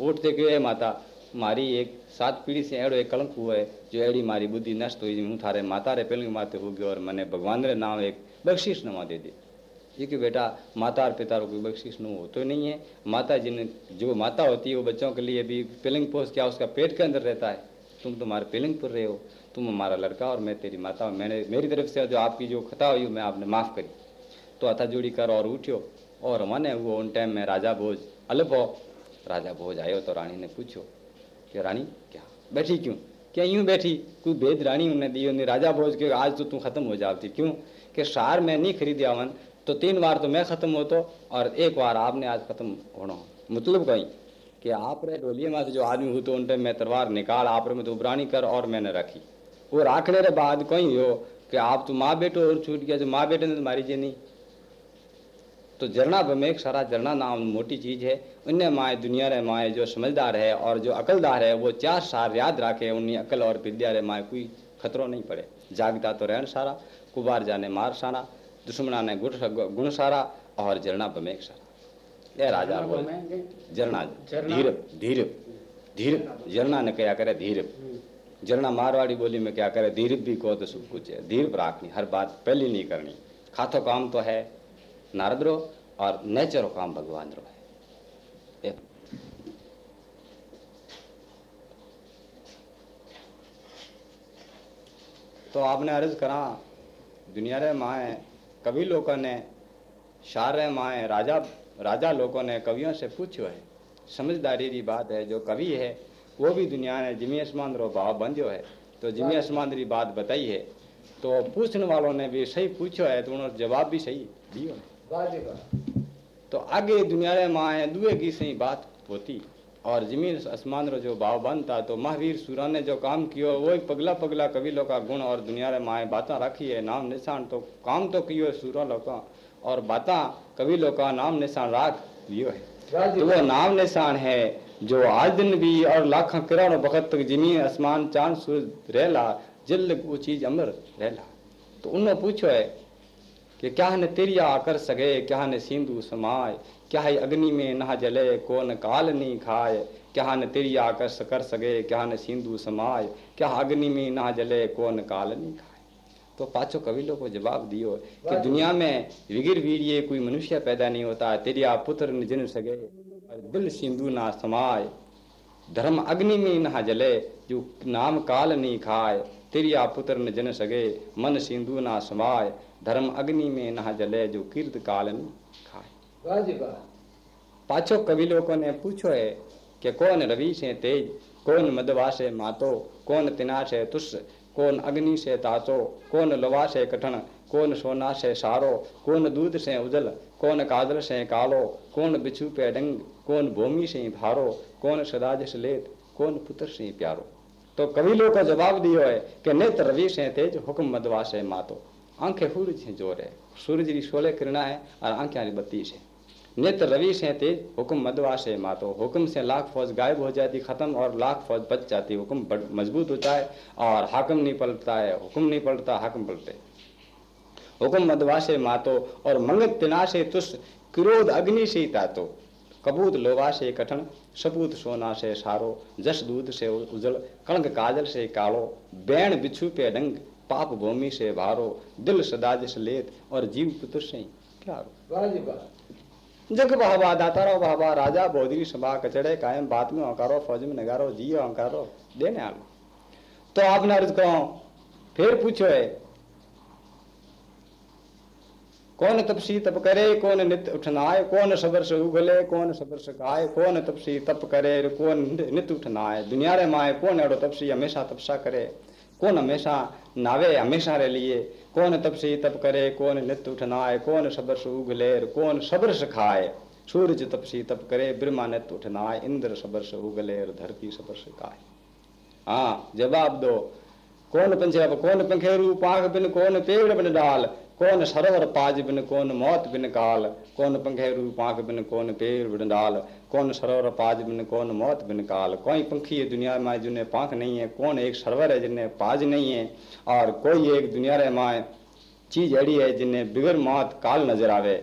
उठते क्यों माता मारी एक सात से अड़ो एक कलंक हुआ है जो अड़ी मारी बुद्धि नष्ट हुई हूँ थारे माता रे पेलिंग माते हो गयो और मैंने भगवान रे नाम एक बख्शीश नवा दे दी ये कि बेटा माता और पिता कोई बख्शीश न हो तो नहीं है माता जी ने जो माता होती है वो बच्चों के लिए भी पिलिंग पोस क्या उसका पेट के अंदर रहता है तुम तुम्हारे पिलिंग पर रहे हो तुम हमारा लड़का और मैं तेरी माता हूँ मैंने मेरी तरफ़ से जो आपकी जो खता हुई मैं आपने माफ़ करी तो हथा जोड़ी कर और उठ्यो और मैंने वो उन टाइम में राजा भोज अलग हो राजा भोज आयो तो रानी ने पूछो कि रानी, क्या? बैठी क्यों? क्या यूँ बैठी? कोई भेद रानी उन्हें दी उन्हें राजा भोज के आज तो तू खत्म हो जाती। क्यों? कि सार में नहीं खरीदे वन तो तीन बार तो मैं खत्म हो तो और एक बार आपने आज खत्म होना मतलब कहीं कि आप रे डोलिए में जो आदमी हो तो उन मैं तलवार निकाल, आप रे में तो उबरानी कर और मैंने रखी। वो राखने रे बाद कहीं हो कि आप तो माँ बेटो और छूट गया, जो माँ बेटे ने तो मारी जे नहीं तो झरना एक सारा झरना नाम मोटी चीज़ है। उन्हें माए दुनिया रे माए जो समझदार है और जो अकलदार है वो चार सार याद रखे उन्हें अकल और विद्या रे माए कोई खतरो नहीं पड़े। जागता तो रहन सारा कुबार जाने मार सारा दुश्मना ने गुण सारा और झरना बमेक सारा। ये राजा बोल। झरना धीर धीर धीर झरना ने क्या करे? धीर। झरना मारवाड़ी बोली में क्या करे? धीर भी को तो सब कुछ है। धीर राखनी हर बात पहली नहीं करनी। खातो काम तो है। नारद रो और नेचर काम भगवान रो है। तो आपने अर्ज़ करा, दुनिया रे माए, कवि लोगों ने, शार रे माए, राजा राजा लोगों ने कवियों से पूछो है। समझदारी की बात है, जो कवि है, वो भी दुनिया ने जिमी आसमान रो भाव बंधो है। तो जिमी आसमान की बात बताई है। तो पूछने वालों ने भी सही पूछो है तो उन्होंने जवाब भी सही दियो है। तो आगे दुनिया रे माए दुए की सही बात होती। और ज़मीन आसमान रो जो भाव बनता तो महावीर सूरा ने जो काम कियो वो पगला पगला कवि लोग का गुण और दुनिया रे माए बातें रखी है नाम निशान तो काम तो कियो सूरा लोग और बातें कवि लोग का नाम निशान राख लियो है। तो वो नाम निशान है जो आज दिन भी और लाख करोड़ वक्त तक ज़मीन आसमान चाँद सूरज रहला जिल वो चीज़ अमर रहला तो उन्होंने पूछो है कि क्या न तिरिया कर सगे क्या न सिंधु समाय क्या है अग्नि में नहा जले कौन काल नहीं खाए। क्या न तिरिया कर कर सके क्या न सिंधु समाय क्या अग्नि में नहा जले कौन काल नहीं खाए। तो पाचो कविलों को जवाब दियो कि दुनिया में विगिर वीर कोई मनुष्य पैदा नहीं होता। तेरिया पुत्र न जन सके दिल सिंधु ना समाय धर्म अग्नि में नहा जले जो नाम काल नहीं खाए। तिरिया पुत्र न जन सगे मन सिंधु ना समाय धर्म अग्नि में नहा जले जो कीर्त कालन खाए। पाछो कवि लोगों ने पूछो है कि कौन रवि से तेज कौन मदवा से मातो कौन तिना से तुष कौन अग्नि से तातो कौन लवा से कठन कौन सोना से सारो कौन दूध से उजल कौन कादल से कालो कौन बिछू पे डंग कौन भूमि से भारो कौन सदाज से लेत कौन पुत्र से प्यारो। तो कवि लोग का जवाब दियो है कि नेत्र रवि से तेज हुक्म मदवा से मातो। आँखें सूरज से ज़ोर। है सूरज की सोलह किरणा है और आँखें बत्तीस है। नेत्र रवि से तेज, हुक्म मदवा से मातो। हुक्म से लाख फौज गायब हो जाती, खत्म, और लाख फौज बच जाती। हुक्म मज़बूत होता है और हाकम नहीं पलटता है। हुक्म नहीं पलटता, हाकम पलटे। हुक्म मदवा से मातो, और मंगत तिना से तुष क्रोध अग्नि से तातो। कबूत लोवा से कठन, सपूत सोना से सारो। जस दूध से उजल, कणक काजल से कालो। बैण बिछू पे डंग पाप भूमि से भारो दिल सदा जिस लेत और जीव पुत्र से प्यारो जग बहबा दाता रो बहबा राजा बोधरी सभा कचड़े कायम बात में अंकारो फौज में नगारो जियो अंकारो देने आलो। तो आपने अर्ज़ कहो फिर पूछो है कौन तपसी तप करे कौन नित उठनाए कौन सबर से उगले कौन सबर से खाए कौन तपसी तप करे कौन नित उठनाए दुनिया रे माए कौन एड़ो तपसी हमेशा तपसा करे। कौन हमेशा नावे हमेशा रे लिए? कौन तपसी तप करे, कौन नित उठनाए, कौन सबर से उगलेर कौन सबर से खाए? सूरज तपसी तप करे, ब्रह्मा नित उठनाए, इंद्र सबर से उगलेर धरती सबर से खाए। हाँ जवाब दो। कौन पंजाब कौन पंखेरू पाख बिन, कौन पेड़ बिन डाल? कौन सरोवर पाज बिन, कौन मौत बिन काल, कौन पंखेरू पाख बिन, कौन पेड़ बिन कौन सरोवर पाज बिन, कौन मौत बिन काल। कोई पंखी है दुनिया में जिन्हें पाख नहीं है, कौन एक सरोवर है जिन्हें पाज नहीं है, और कोई एक दुनिया रे माए चीज़ अड़ी है जिन्हें बिगर मौत काल नज़र आवे।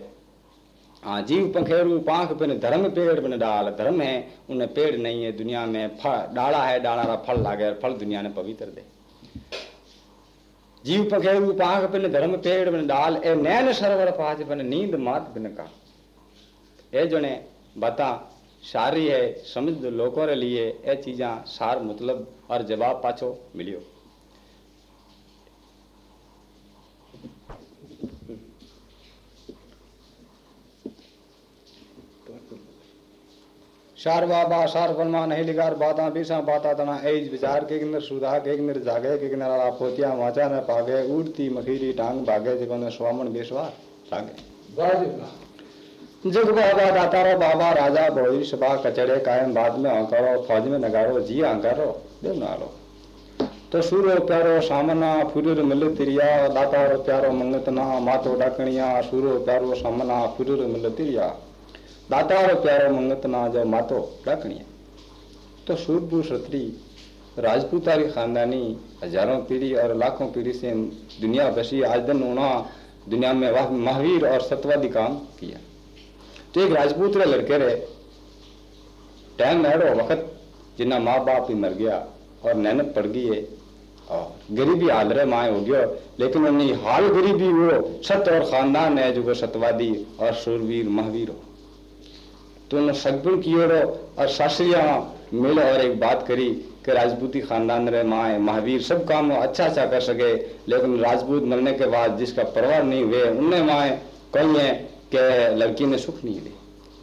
हाँ जीव पंखेरू पाख बिन, धर्म पेड़ बिन डाल। धर्म है, उन्हें पेड़ नहीं है दुनिया में, फल, डाला है, डाला फल लागे, फल दुनिया ने पवित्र दे। जीव पखेरु पाख बिन धर्म पेड़ बिन डाल ए नैन सरवर पाज बिन नींद मात बिन का ए जने, बता सारी है, समझ लोगों रे लिए ए चीजा सार मतलब और जवाब पाछो मिलियो। सार बाबा सार फरमा नहीं लिगार बाता बीसा बाता तना एज विचार के किंदर सुधा के किंदर जागे के किंदर आला पोतिया माचा न पागे उड़ती मखीरी टांग भागे जे कोने स्वामन बेसवा सागे जग बाबा दातारो बाबा राजा भोई सभा कचड़े कायम बाद में अंकरो फौज में नगारो जी अंकरो देव नालो। तो सूरो प्यारो सामना फुरुर मिल तिरिया दातारो प्यारो मंगतना मातो डाकणिया सूरो प्यारो सामना फुरुर मिल तिरिया। दातार प्यारो मंगत ना जो मातो डाकणिया तो सूरपुर क्षत्रि राजपूतारी खानदानी, हज़ारों पीढ़ी और लाखों पीढ़ी से दुनिया बसी, आज दिन उन्होंने दुनिया में वह महावीर और सत्यवादी काम किया। तो एक राजपूत रे लड़के रे, टाइम एड़ो वक्त जिन्ना माँ बाप ही मर गया और नैनत पड़ गई है। और गरीबी हाल रहे माए हो गया, लेकिन उन्हें हाल गरीबी वो सत्य और खानदान है जो सत्यवादी और सूरवीर महावीर हो। तो उन्होंने सगुण की ओर और शास्त्रिया मिल और एक बात करी कि राजपूती खानदान रहे माए महावीर, सब काम अच्छा अच्छा कर सके। लेकिन राजपूत मरने के बाद जिसका परिवार नहीं हुए, उनने माए कही है कि लड़की ने सुख नहीं दी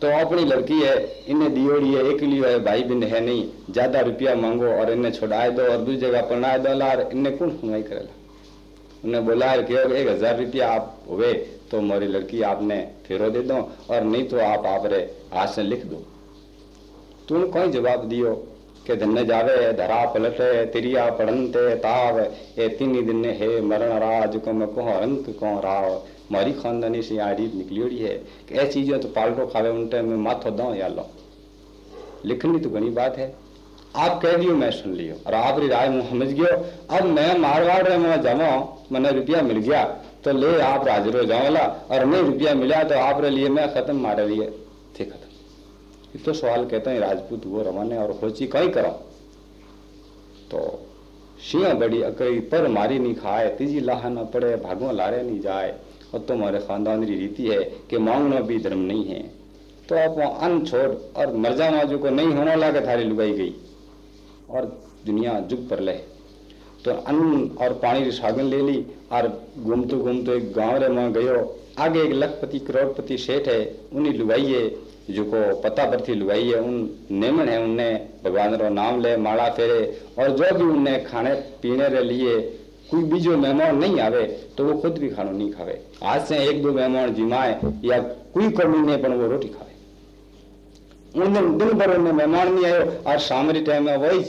तो अपनी लड़की है, इन्हें दियोड़ी है, एक लियो है भाई बिन है नहीं। ज़्यादा रुपया मांगो और इन्हें छुड़ाए दो और दूसरी जगह पढ़ाए दो लार, इन्हें कौन सुनवाई करेला उन्हें बोला है कि एक हज़ार रुपया आप हुए तो हमारी लड़की आपने फेरो दे दो, और नहीं तो आप आप रे हाथ से लिख दो। तूने कोई जवाब दियो कि धन्य जावे, धरा पलटे, तिरिया पढ़नते ताव, ए तीन दिन हे मरण राज को मैं कहो रंग को राव। मारी खानदानी से यहाँ रीत निकली है कि ऐसी चीज़ें तो पाल्टो खावे उन टाइम में माथो दो या लो। लिखनी तो घनी बात है। आप कह दियो, मैं सुन लियो। और आप राय मुँह समझ गयो। अब मैं मारवाड़ रे मैं जावा मैंने रुपया मिल गया। तो ले आप हाजिर हो जाओला और नहीं रुपया मिला तो आप रे लिए मैं खत्म मारे लिए। थे खत्म तो सवाल कहते हैं, राजपूत वो रवाने और खोची कहीं करो तो सिंह बड़ी अकड़ी पर मारी नहीं खाए, तीजी लाह न पड़े, भागो लारे नहीं जाए। और तुम्हारे तो खानदान की रीति है कि मांगना भी धर्म नहीं है। तो आप अन्न छोड़ और मर्जा माजू को नहीं होने लगा थारी लुगाई गई। और दुनिया जुग पर ले। तो अन्न और पानी की सागन ले ली और घूमते घूमते एक गाँव रे में गयो। आगे एक लखपति, करोड़पति सेठ है, उन्हीं लुगाइए जो को पता पर थी लुगाई है उन नेमन है, उनने भगवान रो नाम ले, माला फेरे, और जो भी उनने खाने, पीने रे लिए कोई बीजो मेहमान नहीं आवे तो वो खुद भी खानो नहीं खावे। आज से एक दो मेहमान जिमाए, या कोई कमी नहीं, पर वो रोटी खावे। उन दिन दिन भर उन्हें मेहमान नहीं आयो, और शामरी टाइम में वही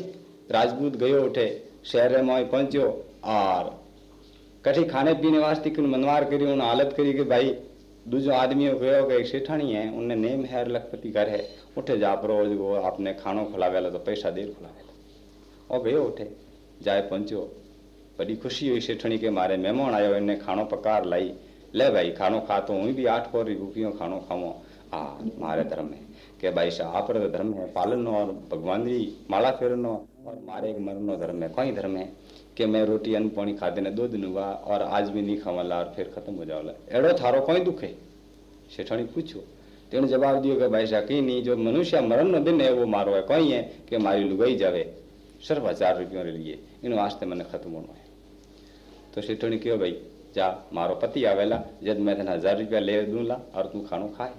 राजपूत गयो उठे। शहर में पहुंचो और कठी खाने पीने वास्ते कि मनवार करी, उन हालत करी कि भाई, दूजो आदमी कहो कि एक सेठानी है, उनने नेम है लखपति घर है, उठे जा रोज वो आपने खानो खिलावेला तो पैसा देर खिलावेला। और गयो उठे, जाए पहुंचो। बड़ी खुशी हुई सेठनी के मारे, मेहमान आयो इन्हें खानो पकार लाई। ले भाई खानो खा तो हूँ भी आठ कोरी भूखियों खानो खावो आ, मारे धर्म है। के भाई साहब आप धर्म है, पालन और भगवान जी माला फेरनो। और मारे एक मरनो धर्म है। कोई धर्म है कि मैं रोटी अन्न पानी खाते ने दो दिन हुआ और आज भी नहीं खावाला और फिर खत्म हो जाओला एड़ो थारो कोई दुख है? सेठानी पूछो। तेने जवाब दियो कि भाई साहब नहीं, जो मनुष्य मरण न दिन है, वो मारो है। कोई है कि मारी लुगाई जावे? सिर्फ़ हज़ार रुपयों लिए। इन वास्ते मैंने खत्म होना है। तो सेठानी कहो भाई, जा, मारो पति आवेला जब मैं तेना हज़ार रुपया ले दूंला और तू खानो खाए।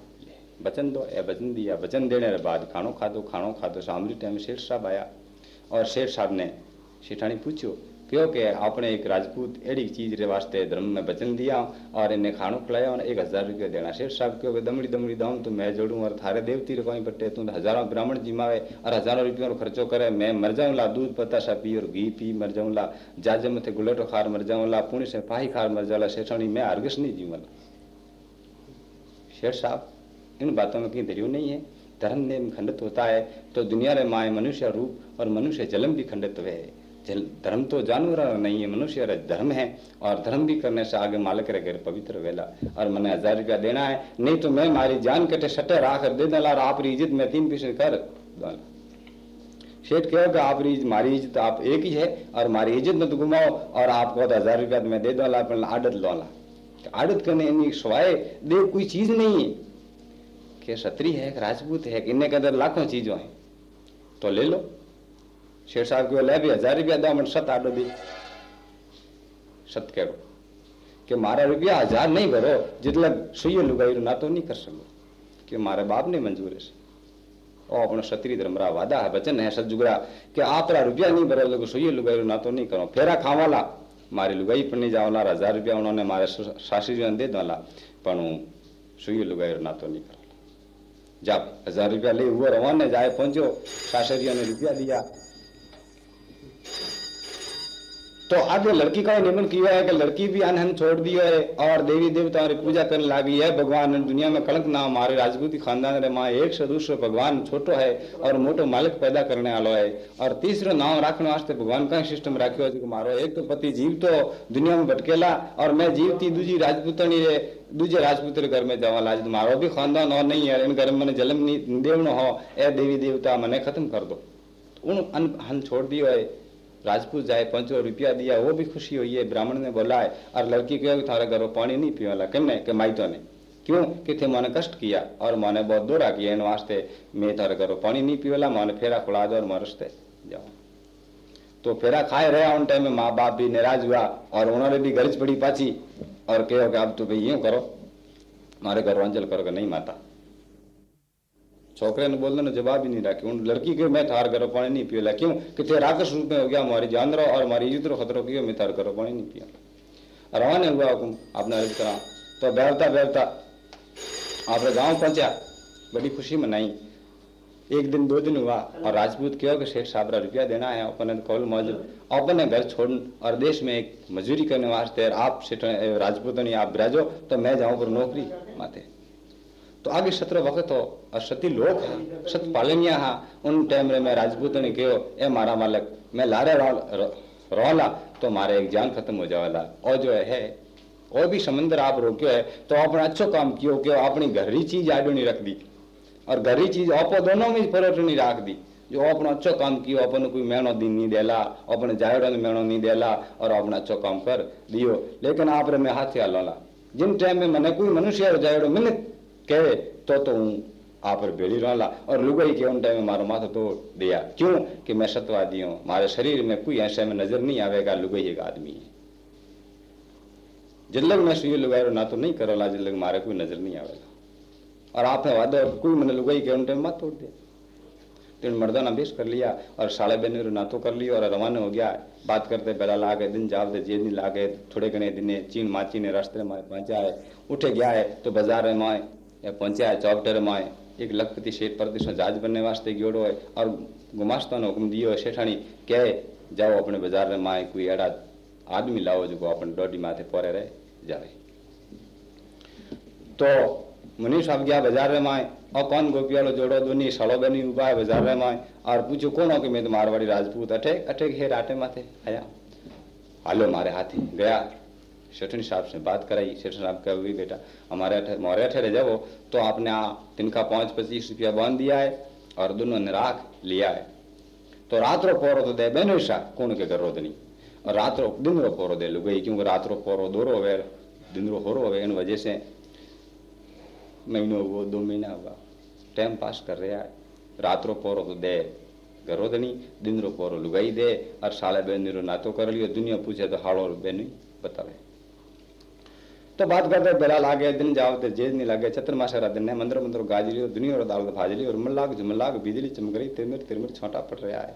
वचन दो, ए वचन दिया। वचन देने के बाद खानो खा दो खानो खा दो शामली टाइम शेर साहब आया। और शेठ साहब ने शेठानी पूछो क्योंकि आपने एक राजपूत एड़ी चीज़ रे वास्ते धर्म में वचन दिया और इन्हें खानो खिलाया और एक हज़ार रुपया देना शेठ साहब क्यों दमड़ी दमड़ी दाऊं तो मैं जोड़ू और थारे देवती रे कोई बटे तू हज़ारों ब्राह्मण जिमावे और हज़ारों रुपया खर्चो करे। मैं मर जाऊँ ला दूध, पताशा पी और घी पी मर जाऊँ ला जाजे मथे गुलेटो खार मर जाऊँ ला से पाही खार मर जाला शेठानी मैं हरगस नहीं जीवला शेठ साहब, इन बातों में कहीं दरियो नहीं है। धर्म नेम खंडित होता है तो दुनिया रे माए मनुष्य रूप और मनुष्य जन्म भी खंडित हुए धर्म तो जानवर नहीं है, मनुष्य धर्म है, और धर्म भी करने से आगे मालिक रे घर पवित्र वेला। और मैंने हज़ार रुपया देना है, नहीं तो मैं मारी जान कटे सटे राख दे दला और आप इज़्ज़त में तीन पीछे कर। शेठ कहो कि आप मारी इज़्ज़त आप एक ही है, और मारी इज़्ज़त मत घुमाओ, और आपको तो हज़ार रुपया मैं दे दो आदत लो आदत करने सवाए दे कोई चीज़ नहीं है। कि क्षत्रिय है राजपूत है इन्हें के अंदर लाखों चीज़ों है। तो ले लो। शेर साहब को ले भी हज़ार रुपया दो मैं सत आडो दी सत कहो कि मारा रुपया हज़ार नहीं भरो जितला सुइयो लुगाई ना तो नहीं कर सको। कि मारे बाप ने मंजूर है। ओ, अपना क्षत्रिय धर्म रा वादा है वचन है सतजुगरा कि आप रुपया नहीं भरो लोग सुइयो लुगाई ना तो नहीं करो। फेरा खावाला। मारी लुगाई पर नहीं जाओला हज़ार रुपया उन्होंने मारे सासी जी दे दोला पर सुइयो लुगाई ना तो नहीं जब हज़ार रुपया ले हुआ रवाना जाए पहुंचो। सासरिया ने रुपया दिया। तो आगे लड़की का नियमन किया है कि लड़की भी अनहन छोड़ दियो है और देवी देवताओं की पूजा करने लगी है। भगवान दुनिया में कलंक ना हमारे राजपूती खानदान रे माँ, एक से दूसरो भगवान छोटो है और मोटो मालिक पैदा करने वालो है। और तीसरो नाम रखने वास्ते भगवान का सिस्टम रखो है मारो एक तो पति जीव तो दुनिया में भटकेला और मैं जीवती दूजी राजपूतनी रे, दूजे राजपूत घर में जावा लाज। मारो भी खानदान और नहीं है इन घर में जन्म नहीं, देवनो हो, ए देवी देवता, मैंने खत्म कर दो। उन अन छोड़ दियो है। राजपूत जाए पंचो रुपया दिया वो भी खुशी हुई है ब्राह्मण ने बोला है और लड़की कहो घर पानी नहीं पीवाला किमने के माइतो ने क्यों कि थे मैंने कष्ट किया और मैंने बहुत दोरा किया इन वास्ते मैं थारे घर पानी नहीं पीवाला मैंने फेरा खुड़ा दो और मैं रस्ते जाओ तो फेरा खाए रहा उन टाइम में माँ बाप भी नाराज़ हुआ और उन्होंने भी गर्ज पड़ी पाची और कहो कि अब तो भाई यूँ करो मारे घर अंजल करो नहीं माता छोकरे ने बोलने ने जवाब ही नहीं रखे उन लड़की के मैं थार करो पानी नहीं पियो क्यों कि थे राक्षस रूप में हो गया हमारी जानरो और हमारी इज़्ज़त खतरो कियो मैं थार करो पानी नहीं पिया रवाना हुआ हुकुम अपना अर्ज़ करा तो बैठता बैठता आपने गाँव पहुँचा बड़ी खुशी मनाई एक दिन दो दिन हुआ और राजपूत क्यों कि शेख साहब रुपया देना है अपने कौल मौजूद अपने घर छोड़ और देश में एक मजूरी करने वास्ते आप राजपूत आप बिराजो तो मैं जाऊँ पर नौकरी माथे तो आगे सत्र वक्त हो और सती लोग हैं, सत पालनिया हा। उन टाइम रे मैं राजपूत ने कहो ए मारा मालिक, मैं लारे रोला तो मारे एक जान खत्म हो जावाला। और जो है और भी समंदर आप रोक्यो है तो अपना अच्छो काम कियो कि अपनी घरी चीज़ आडो नहीं रख दी। और घरी चीज़ आपो दोनों में फरोट नहीं रख दी। जो अपना अच्छो काम कियो अपन कोई मेहनो दिन नहीं देला अपने जायड़ो ने मेहनो नहीं देला, और अपना अच्छो काम कर दियो। लेकिन आप रे मैं हाथ हालोला जिन टाइम में मैंने कोई मनुष्य और जायड़ो मिले कहे तो तो हूँ आप बेड़ी रहला और लुगाई के उन टाइम मारो माथा तो दिया क्यों कि मैं सत्यवादी हूँ मारे शरीर में कोई ऐसे में नज़र नहीं आवेगा लुगाई एक आदमी है जिल्लग मैं सुई लुगाई ना तो नहीं करोला जिल्लग मारे कोई नज़र नहीं आवेगा और आपने वादा कोई मैंने लुगाई के उन टाइम मत तोड़ दे तो मर्दाना बेश कर लिया और साढ़े बहने नातो कर लिया और रवाना हो गया बात करते पहला ला दिन जाव दे जे दिन ला थोड़े घने दिन चीन माची ने रास्ते में पहुँचा है उठे गया है तो बाज़ार में पहुँचा है चौकटर में एक लखपति शेठ परदेश जहाज़ बनने वास्ते गयोड़ो है और गुमास्ता हुक्म दियो है सेठानी कहे जाओ अपने बाज़ार में माए कोई अड़ा आदमी लाओ जो अपने डोडी माथे पोरे रहे जाए तो मुनीष साहब गया बाज़ार में माए और कौन गोपियालो जोड़ो दोनी सड़ो बनी है बाज़ार में माए और पूछो कौन हो कि मैं तो मारवाड़ी राजपूत अठे अठे हेर आटे माथे आया हालो मारे हाथी गया सेठन साहब से बात कराई सेठन साहब कह हुई बेटा, हमारे मोरे अठे जाओ। तो आपने आ तिनका पाँच पच्चीस रुपया बाँध दिया है और दोनों ने राख लिया है। तो रात रो पोरो तो दे बेनो ईशा कौन के कर नहीं और रात रो दिन रो पोरो दे लू गई क्योंकि रात रो पोरो दो रो वे दिन रो हो रो इन वजह से महीनों हुआ दो महीना हुआ। टाइम पास कर रहा है। रात रो पोरो तो दे गरोदनी दिन रो पोरो लुगाई दे, और साले बहन रो नातो कर लियो। दुनिया पूछे तो हाड़ो बहन बतावे। तो बात करते बेला लागे दिन जाओ तो जेज नहीं लागे चतर मासा दिन ने मंदिर मंदिर गाजली और दुनिया और दाल भाजली और मल्लाग जुमलाग बिजली चमक रही तिरमिर तिरमिर छोटा पट रहा है।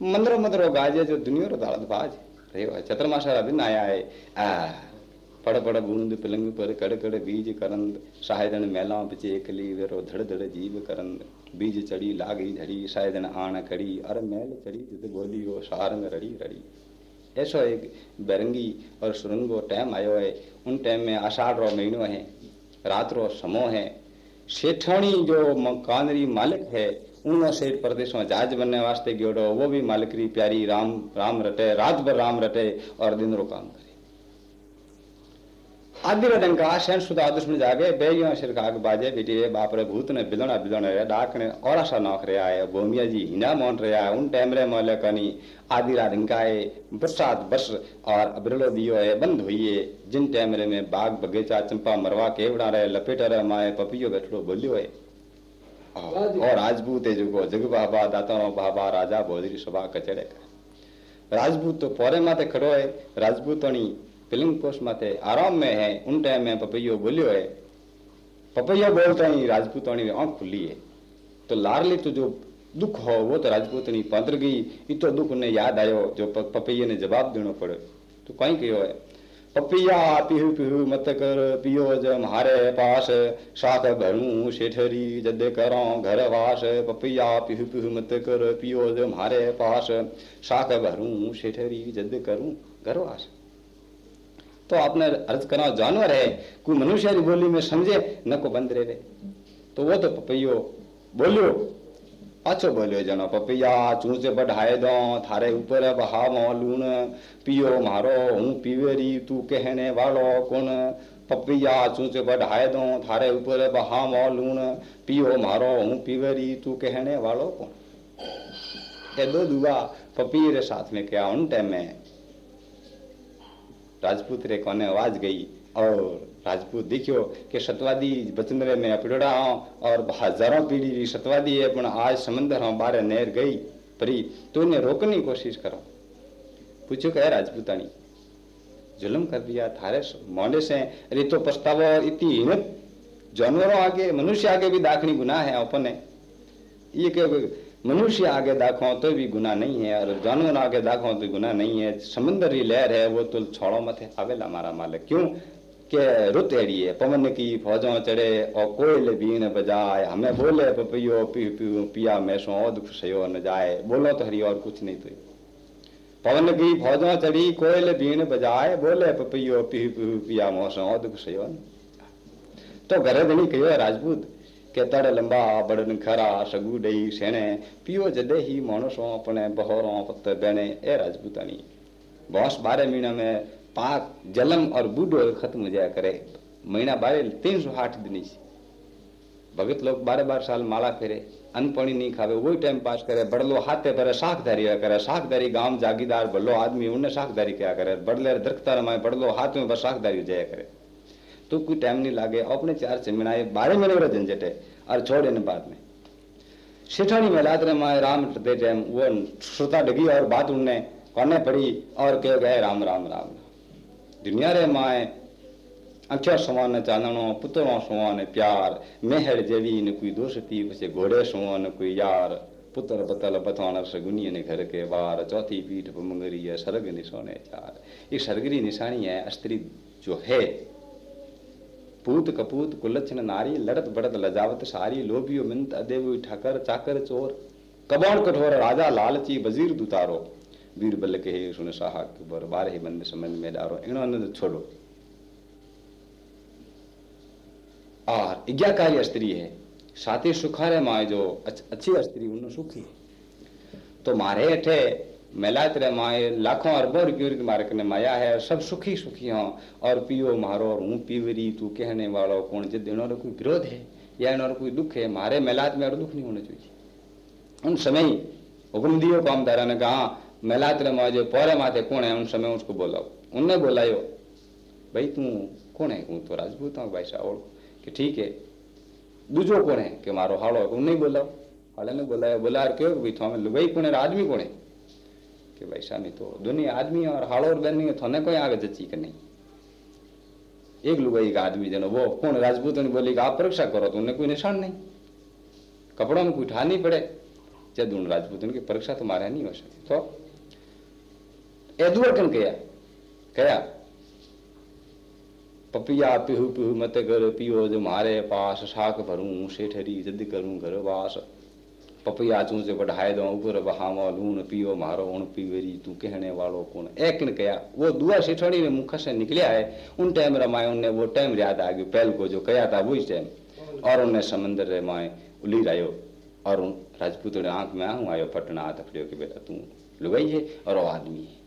मंदिर मंदिर गाजे जो दुनिया और दाल भाज रहे चतर मासा दिन आया है। आ, पड़ पड़ बूंद पिलंग पर कड़ कड़ बीज करंद साहेदन मेला बिचे एकली वेरो धड़ धड़ जीव करंद, बीज चढ़ी, लागी झड़ी साहेदन आण कड़ी अर मेल चढ़ी जित बोली हो सारंग रड़ी रड़ी। ऐसो एक बरंगी और सुरंगो टाइम आयो है। उन टाइम में आषाढ़ रो महीनो है, रात रो समो है। सेठाणी जो कानरी मालिक है, उन सेठ प्रदेश में जहाज़ बनने वास्ते गयोड़ो, वो भी मालिक री प्यारी राम राम रटे रात भर राम रटे और दिन रो काम करे। අදිවදංකා ශෙන්සුද අදුෂ්මජාගේ බේයෝ ශිරකාග බාජේ පිටියේ බාපර ભૂતને બિલણા रे आए ડાકને जी हिना मोन रे आए उन टाइम रे मले कनी મોલે કની આદિરાદંકાએ बरसात बरस और अबरलो दियो है बंद हुई है जिन रे में बाग बगीचा चंपा मरवा केवड़ा रे लपेटा रे माए पपियो बैठलो बोलियो है और राजपूत है जो जग बाबा दाता बाबा राजा बोधरी सभा कचड़े राजपूत तो पोरे माते खड़ो है राजपूतणी पिलिंग पोस्ट माते आराम में है, उन टाइम में पपैयो बोलियो है। पपैया बोलता ही राजपूतानी आँख खुली है। तो लारली तो जो दुख हो, वो तो राजपूतनी पंद्र गई। इतो दुख उन्हें याद आयो, जो पपैया ने जवाब देना पड़े। तो कहीं कहो है, पपिया, पीहू पीहू, मत कर, पियो जम हारे पास। शाख भरू शेठरी, जदे करो घर वास। पपिया, पीहू पीहू, मत कर, पियो जम हारे पास। शाख भरू शेठरी, जद करूँ घर वास। तो आपने अर्थ करा, जानवर है, कोई मनुष्य बोली, में समझे, न को बंद रहे। तो वो तो पपैयो बोलियो, पाछो बोलियो जनो, पपैया, चूचे बढ़ाए दो, थारे ऊपर बहावो लूण पियो मारो, हूँ पीवेरी, तू कहने वालो कौन? पपैया, चूचे बढ़ाए दो, थारे ऊपर बहावो लूण पियो मारो, हूँ पीवेरी, तू कहने वालो कौन? दो दुआ पपी रे साथ में क्या, उन टाइम में राजपूत रे कोने आवाज़ गई? और राजपूत देखियो कि सतवादी बचंद्रे में अपड़ोड़ा और हज़ारों पीढ़ी री सतवादी है, पण आज समंदर हम बारे नहर गई। परी तो इन्हें रोकने की कोशिश करो। पूछो कह राजपूतानी? जुलम कर दिया थारे मोले से। अरे तो पछतावो इतनी हिम्मत। जानवरों आगे, मनुष्य आगे भी दाखनी गुनाह है अपने। ये क्या मनुष्य आगे दाखो तो भी गुना नहीं है, और जानवर आगे दाखो तो गुना नहीं है। समंदर लहर है, वो तो छोड़ो मत आवेला हमारा मालिक, क्यों? के रुत एड़ी है, पवन की फौजों चढ़े, और कोयल बीन बजाए। हमें बोले, पपियो, पी पी, पिया मैसो दुख सयो न जाए। बोलो तो हरी और कुछ नहीं तो। पवन की फौजों चढ़ी, कोयल बीन बजाए। बोले, पपियो, पी पी, पिया मौसो दुख सयो तो घर धनी कहो राजपूत। કે તડ લંબા બડન ખરા સગુ ડઈ સેણે पियो जदे ही मानसों अपने बहोरों पत्ते बहने ए राजपूतानी बॉस बारह महीना में पाक जलम और बूढ़ो खत्म हो जाया करे महीना बारह तीन सौ आठ दिन भगत लोग बारह बारह साल माला फेरे अन्न पानी नहीं खावे वही टाइम पास करे बड़लो हाथे पर साखधारी करे साखधारी गांव जागीदार बड़लो आदमी उन्हें साखधारी क्या करे बड़ले दरख्तार में बड़लो हाथ में बस साखधारी जाया करे तो कोई टाइम नहीं लागे, अपने चार से चमिनाए बारह महीने वाला झंझट है और छोड़े न बाद में। शिठानी में लाद रहे माए, राम दे टाइम, वो श्रोता डगी और बात उनने करने पड़ी और कह गए, राम राम राम। दुनिया रे माए अक्षर समान चांदनो पुत्रों समान प्यार। मेहर जेवी न कोई दोस्ती पछे घोड़े समान कोई यार। पुत्र बतल बथान सगुनी ने घर के बार। चौथी पीठ पर मंगरी है, सरग निशाने चार। ये सरगरी निशानी है, स्त्री जो है पूत कपूत, कुलच्छन नारी, लड़त बड़त लजावत सारी लोभियो मिंत अदेव ठाकर, चाकर चोर। कबौण कठोर राजा, लालची वज़ीर दुतारो। बीरबल के सुन साहा कुबर बारह बंद समझ में डारो। इनो आनंद छोड़ो। और इज्ञाकारी स्त्री है। साथी सुखारे माए जो अच्छी स्त्री उन सुखी तो मारे अठे मेलात रे माए लाखों अरबों रुपयों की मार्क ने माया है सब सुखी सुखी हो। और पियो मारो, और हूँ पीवरी, तू कहने वालो कौन? जिद इनो कोई विरोध है, या इनो कोई दुख है, मारे मेलात में और दुख नहीं होना चाहिए। उन समय हुक्म दियो कामदारा ने कहा मेलात रे माए जो पौरे माथे कौन है, उन समय उसको बोलाओ। उनने बोलायो, भाई तू कौन है? हूँ तो राजपूत हूँ, भाई साहब कि ठीक है, दूजो कौन है? कि मारो हाड़ो उन्हें बोलाओ। हाड़े ने बोलायो बोला क्यों भाई थो लुगाई कौन है आदमी कौन है? कि भाई स्वामी तो दुनिया आदमी और हाड़ोर बनी थोने तो कोई आगे जची के नहीं? एक लुगाई का आदमी जनो, वो कौन राजपूत ने बोली आप परीक्षा करो तो उन्हें कोई निशान नहीं। कपड़ों में कोई ठानी पड़े। जब उन राजपूत की परीक्षा तो तुम्हारे नहीं हो सकती। तो एदुअर्टन कया कया, पपिया पिहू पिहू मत कर, पियो जो मारे पास शाक भरू सेठरी जद करूँ घर वास। पपैया चूं से बढ़ाए दो ऊपर बहावो लूण पियो मारो उण पीवेरी तू कहने वालो कौन? एक कया, वो दुआ सेठड़ी में मुख से निकलिया है, उन टाइम रमाए उनने वो टाइम याद आ गयो पहल को जो कया था वही टाइम। और उनने समंदर रे माए उली आयो, और उन राजपूत ने आँख में आहू आयो, पटना हाथ फड़ियो कि बेटा तू लुगाई है, और वो आदमी है।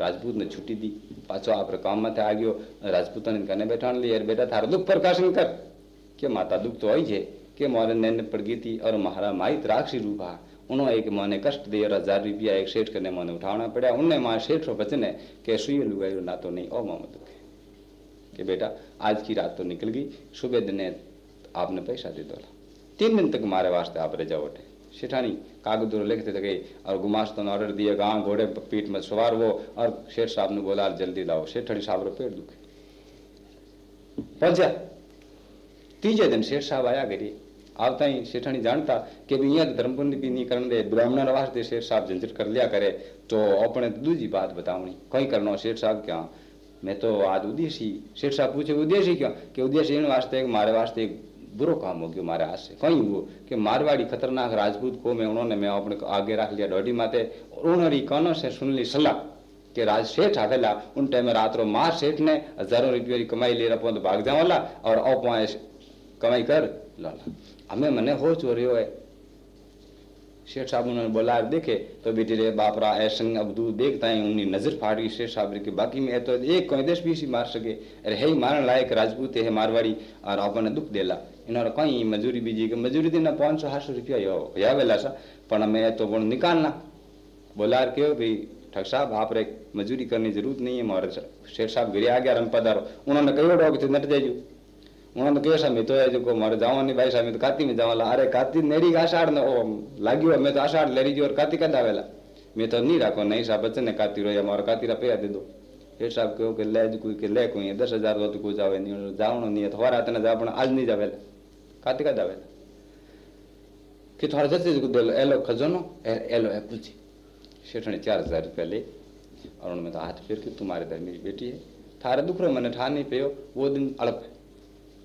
राजपूत ने छुट्टी दी, पाछो आप काम में आ गयो राजपूत ने कने बैठा लिए बेटा, थारो दुख प्रकाशन कर, के माता दुख तो आई है કે મારે નૈન प्रगति और महारा माई त्राक्षी रूपा। उन्होंने एक माने कष्ट दिए और हज़ार रुपया एक सेठ करने माने उठाना पड़ा। उनने माँ सेठ रो बचन है कि सुई लुगाई ना तो नहीं। ओ मामा दुखे। कि बेटा, आज की रात तो निकल गई। सुबह दिन आपने पैसा दे दो तीन दिन तक मारे वास्ते आप रजा उठे। सेठानी कागज़ दूर लिखते थे और गुमास्तों तो ऑर्डर दिए गाँव घोड़े पीठ में सवार वो, और शेठ साहब ने बोला जल्दी लाओ। सेठानी साहब रो पेड़ दुखे। पहुँच जा। तीजे दिन शेठ साहब आया गरीब આવતા શેઠાણી જાણતા કે અહીંયા ધર્મપુરની બી નહીં કરણ દે બ્રાહ્મણ વાસ दे शेठ साहब झंझट कर लिया करे तो अपने दूजी बात बतावनी कहीं करना शेठ साहब क्या मैं तो आज उद्देश्य शेठ साहब पूछे उद्देश्य क्या कि उद्देश्य इन वास्ते मारे वास्ते एक बुरो काम हो गयो मारे हाथ से कहीं वो कि मारवाड़ी खतरनाक राजपूत को मैं उन्होंने मैं अपने आगे रख लिया डोडी माते उन्होंने कानों से सुन ली सलाह कि राज सेठ आवेला उन टाइम रात रो मार सेठ ने हजारों रुपये की कमाई ले रहा भाग जावाला और अब कमाई कर लाला हमें मने हो चोरियो है शेठ साहब उन्होंने बोला देखे तो बेटी रे बापरा ऐसन अबदू देखता है उन्हीं नज़र फाड़ गई शेठ साहब की बाकी में तो एक कोई देश भी सी मार सके अरे है मारन लायक राजपूत है मारवाड़ी और आपने दुख देला इन्होंने कहीं मजूरी बीजी के मजूरी देना पाँच सौ आठ सौ रुपया यो या वेला सा पर मैं तो वो निकालना बोला क्यों भाई ठग साहब आप रे मजूरी करने ज़रूरत नहीं है मारे शेठ साहब गिरे आ गया रम पधारो उन्होंने कहो डॉग थे नट जाइयो उन्होंने कहो सामी तो है जो मारे जावानी भाई सामी तो काती में जावाला अरे काती नेड़ी आषाढ़ ने मैं तो आषाढ़ ले रही और काती कद आवेला मैं तो नहीं नहीं साहब बच्चे ने काती मारो काती रा पे दे दो साहब कहो कि ले कोई के ले कोई दस हज़ार तो कोई जावे नहीं जावनो नहीं है थोड़ा जा आज नहीं काती कि थोड़ा को दे एलो एलो है चार हज़ार रुपया ले और तो हाथ फिर के तुम्हारे घर मेरी बेटी है थारे दुख रहे मैंने ठा नहीं पे वो दिन अड़प है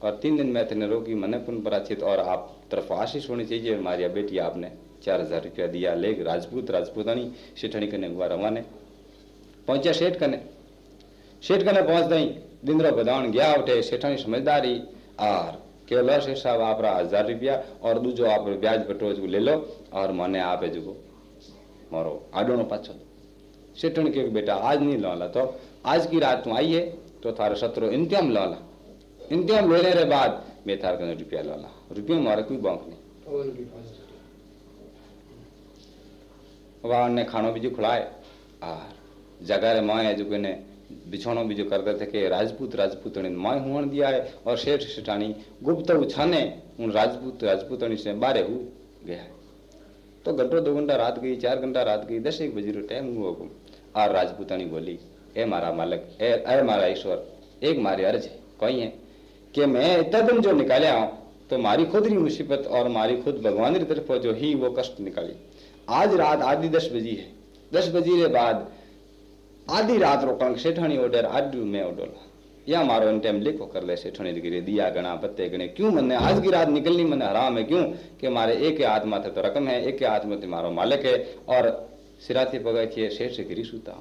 और तीन दिन में तेने रोगी मन पुन पराचित और आप तरफ़ आशीष होनी चाहिए। मारिया बेटी आपने चार हज़ार रुपया दिया ले राजपूत, राजपूतानी सेठनी कने हुआ रवाने। पहुँचा सेठ कने सेठ कने पहुँच दई दिंदरो बदान गया उठे सेठानी समझदारी और केवल शेठ साहब आप हज़ार रुपया और दूजो आप ब्याज बटो जो ले लो और मने आप जो मारो आडोनो पाछो। सेठन के बेटा आज नहीं लौला तो आज की रात तू आई है तो थारे सत्रो इंतज़ाम लौला। इंतज़ाम लेने के बाद मैं थार कने रुपया लाला रुपया मारा कोई बांक नहीं। वहाँ ने खानो भी जो खुलाए और जगह रे माए जो कने बिछोनो भी जो करते थे कि राजपूत राजपूत ने माए हुआ दिया है और शेठ सेठानी गुप्त उछाने उन राजपूत राजपूतनी से बारे हु गया है। तो घंटो दो घंटा रात गई चार घंटा रात गई दस एक बजे रो टाइम हुआ और राजपूतानी बोली ए मारा मालक ए अरे मारा ईश्वर एक मारे अर्ज़ है कहीं है? कि मैं इतना दिन जो निकालिया हूँ तो मारी खुद री मुसीबत और मारी खुद भगवान की तरफ़ जो ही वो कष्ट निकाली। आज रात आधी दस बजी है। दस बजी के बाद आधी रात रोकण सेठानी ऑर्डर, आज मैं ऑर्डर या मारो इन टाइम लिखो कर ले, सेठनी गिरे, दिया गणा, पत्ते गणे, क्यों मने आज की रात निकलनी मने हराम है क्यों? कि मारे एक के माथे तो रकम है, एक के हाथ में मारो मालिक है, और सिराती पगाई थी सेठ से गिरी सूता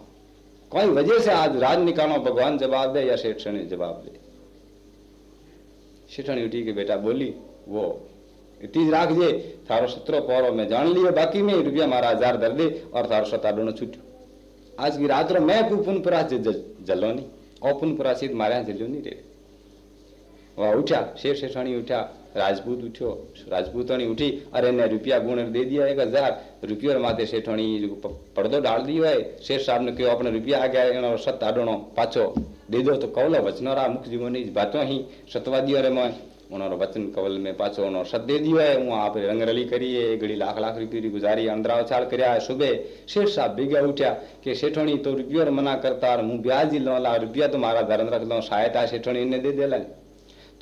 कोई वजह से आज राज निकालो, भगवान जवाब दे या सेठ से जवाब दे? શેઠાણી ઉઠી કે બેટા બોલી वो तीज राख जे थारो सत्रह पौरो में जान लियो बाकी में रुपया मारा हजार दर दे और थारो सताडो न छूट्यो आज की रात मैं पुन पुरा जलो नहीं और पुन पुरा सीध मारे जलो नहीं रे वह उठा शेर शेठाणी उठा उठी अरे ने रुपया गुण दे दिया एक हज़ार रुपये माथे सेठाणी पर्दो डाल दियो है शेर साहब ने कहो अपने रुपया आ गया सत आडोनो पाछो दे दो तो कौलो वचनोरा मुख जीवनी बातों ही सतवादियों रे मैं उन्होंने वचन कवल में पाछो उन्होंने सद दे दियो है हूँ आप रंग रली करिए घड़ी लाख लाख रुपये की गुजारी अंदरा उछाल कर सुबह शेठ साहब भीगा उठा कि सेठोणी तो रुपये मना करता मुँह ब्याज ही लो ला रुपया तो मारा धरन रख दो सहायता सेठोणी इन्हें दे दे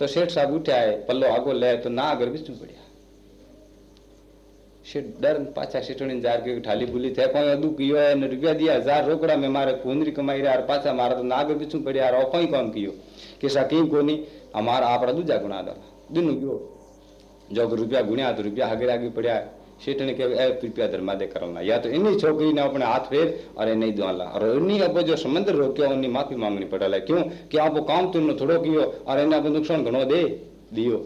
तो शेठ साहब उठा है पल्लो आगो ले तो ना अगर विष्णु पड़िया। शेठ डर पाछा शेठणी जार के ठाली बुली थे, कोई अदू कियो है ने रुपया दिया हज़ार रोकड़ा में मारे कुंदरी कमाई रहा पाचा मारा तो नाग पिछू पड़िया और कोई काम कियो। के सकीम कोनी, हमारा आपरा दूजा गुणा दर दिन गयो जो रुपया गुण्या तो रुपया हगे आगे पड़िया। सीटने के ए कृपया धर्मा दे करना या तो इन छोकरी ने अपने हाथ फेर और नहीं दुआला और इन्हीं अब जो समंदर रोके उन्हें माफ़ी मांगनी पड़ा ला क्यों कि आप वो काम तुमने थोड़ो कियो और इन्हें आपको नुकसान घनो दे दियो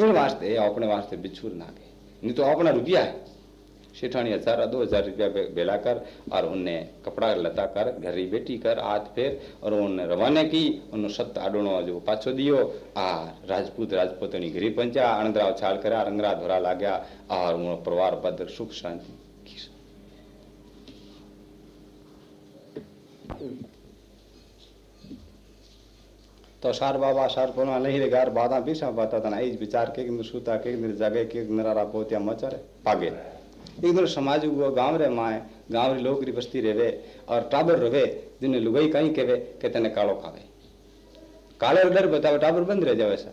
इन वास्ते अपने वास्ते बिछुर ना गए नहीं तो अपना रुपया है सेठानी हज़ार दो हज़ार रुपया बेला कर और उनने कपड़ा लता कर घरी बेटी कर हाथ फेर और उनने रवाना की उन सत आडोनो जो पाछो दियो। आ राजपूत राजपूतनी घरी पंचा अणदरा उछाल करा, रंगरा धोरा लाग्या और उन परिवार भद्र सुख शांति तो सार बाबा, सार पोना नहीं रे गार, बादा पीसा पाता था आई विचार के सूता के मेरे जगह के नरारा पोतिया मचर। पागे एक समाज वो गाँव रे माए, गाँव रे लोग री बस्ती रेवे, और टाबर रहे जिन्हें लुगाई कहीं कहे के तने कालो खावे। काले डर बतावे टाबर बंद रह जावे सा।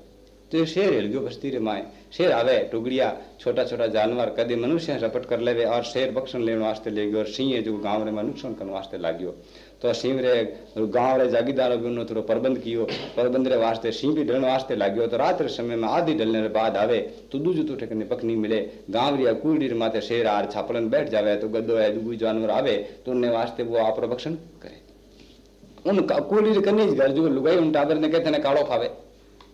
तो शेर हिल गयो बस्ती रे माए। शेर आवे, टुगड़िया छोटा छोटा जानवर, कदे मनुष्य रपट कर लेवे, और शेर बख्शन लेने वास्ते ले गयो, और सिंह जो गाँव रे मनुष्य करने वास्ते लाग्यो। तो रे जागीदारों भी थोड़ो प्रबंध कियो। प्रबंध रे वास्ते सिंह भी ढलने वास्ते लाग्यो। तो रात रे समय में आधी ढलने रे बाद आवे तो दूजो तो ठेकने पक नहीं मिले। गाँव री कुड़ी माथे शेर आर छापलन बैठ जावे तो गद्दो है दुगु जानवर आवे तो उनने वास्ते वो आप भक्षण करे। उन कुड़ी रे कनी घर जो लुगाई उन टाबर ने कहते कालो खावे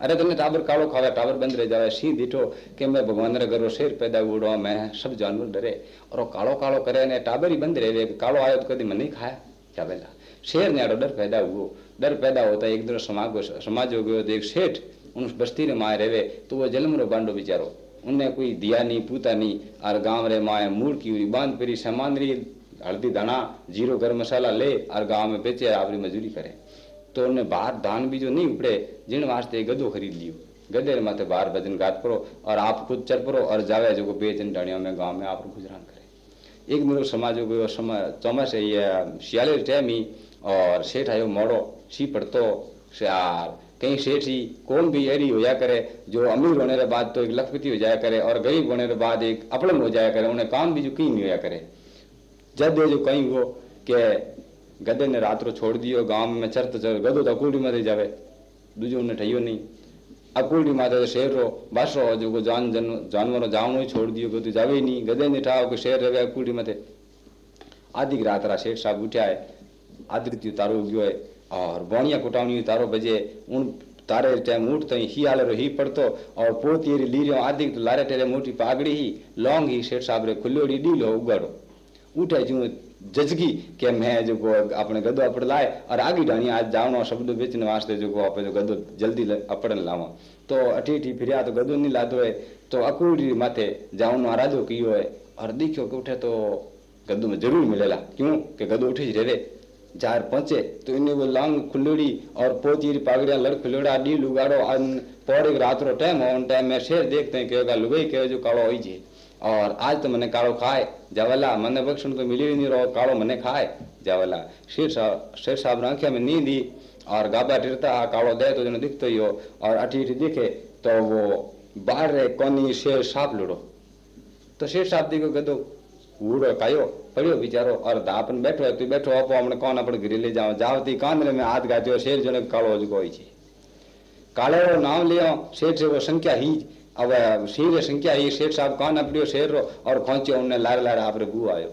अरे तने टाबर कालो खावे टाबर बंद रह जावे, सिंह दीठो कि मैं भगवान रे घरो शेर पैदा उड़ो, मैं सब जानवर डरे। और कालो कालो करे ने, टाबर ही बंद रहे कालो आयो तो कभी मन नहीं खाया? चावेला शेर ने आड़ो डर पैदा हुआ डर पैदा होता है एक दिन समाज हो गयो एक सेठ, उन बस्ती ने माए रहे तो वो जलम रो बांडो बिचारो। उनने कोई दिया नहीं पूता नहीं और गाँव रे माए मूड की हुई बाँध पेरी सामान रही हल्दी दाना, ज़ीरो गर्म मसाला ले और गाँव में बेचे आपरी मजूरी करे। तो उन्हें बाहर धान भी जो नहीं उपड़े जिन वास्ते गदो खरीद लियो। गदे माथे बाहर भजन गात पड़ो, और आप खुद चल पड़ो, और जावे जो को बेचन डाणियों में, गाँव में आप गुजरान करे। एक मेरे समाज हो समय चौमासे ये शियाले टाइम ही और सेठ आयो मोड़ो, सी पड़तो यार कहीं सेठ ही कौन भी एरी हो जाया करे, जो अमीर होने के बाद तो एक लखपति हो जाया करे, और गरीब होने के बाद एक अपलम हो जाया करे, उन्हें काम भी जो कहीं नहीं होया करे। जब जो कहीं वो के गदे ने रात रो छोड़ दियो, गाँव में चरत चर गदो तो अकुलडी में जावे, दूजो ने ठहियो नहीं। अकुलडी माते तो शेर रो बासो जो को जान जन, जानवरों जावनो ही छोड़ दियो गदो जावे ही नहीं। गदे ने ठाओ के शेर रहे अकुलडी में आधी रात रा शेर साहब उठा है आदृत्य तारो गयो है और बोणिया कुटावनी तारो बजे उन तारे टाइम उठ तो ही आले रो ही पड़तो और पोती ली रियो आदि तो लारे टेरे मोटी पागड़ी ही लौंग ही शेठ साहब रे खुल्योड़ी डीलो उगाड़ो उठे जू जजगी के मैं जो को अपने गदो अपड़ लाए और आगे डाणी आज जावनो शब्द बेचने वास्ते जो को अपने जो गदो जल्दी अपड़न लावा तो अठी अठी फिरिया तो गदो नहीं लादो है तो अकूड़ी माथे जावनो आराधो कियो है और देखियो के उठे तो गद्दो में ज़रूर मिलेला क्यों के गदो उठे रहे जार पहुँचे तो इन्हें वो लांग खुलड़ी और पोती पागड़िया लड़ खुलड़ा डी लुगाड़ो पौड़े रात रो टाइम हो टाइम में शेर देखते हैं कहेगा लुगाई कहे जो कालो हो जे और आज तो मैंने कालो खाए, जावला, मने बख्शन तो मिली नहीं रहो, कालो मने खाए, जावला। शेर साहब शेर साहब आंखिया में नींद दी, और गाबा टिरता, आ कालो दे तो जो दिखते ही हो, और अठी अठी दिखे तो वो बाहर कोनी शेर साफ़ लुड़ो। तो शेर साहब देखो गदो ऊड़ो कायो। पड़ियो बिचारो, और दापन बैठो, तू बैठो अपो हमने कौन अपने गिरी ले जाओ? जावती कांदरे में हाथ गाजो, शेर जो ने कालो जो छे। काले रो नाम लियो, शेर से वो संख्या ही, अब शेर संख्या ही, शेर साहब कौन अपड़ियो, शेर रो, और कौन चो लार लार आप रे गु आयो।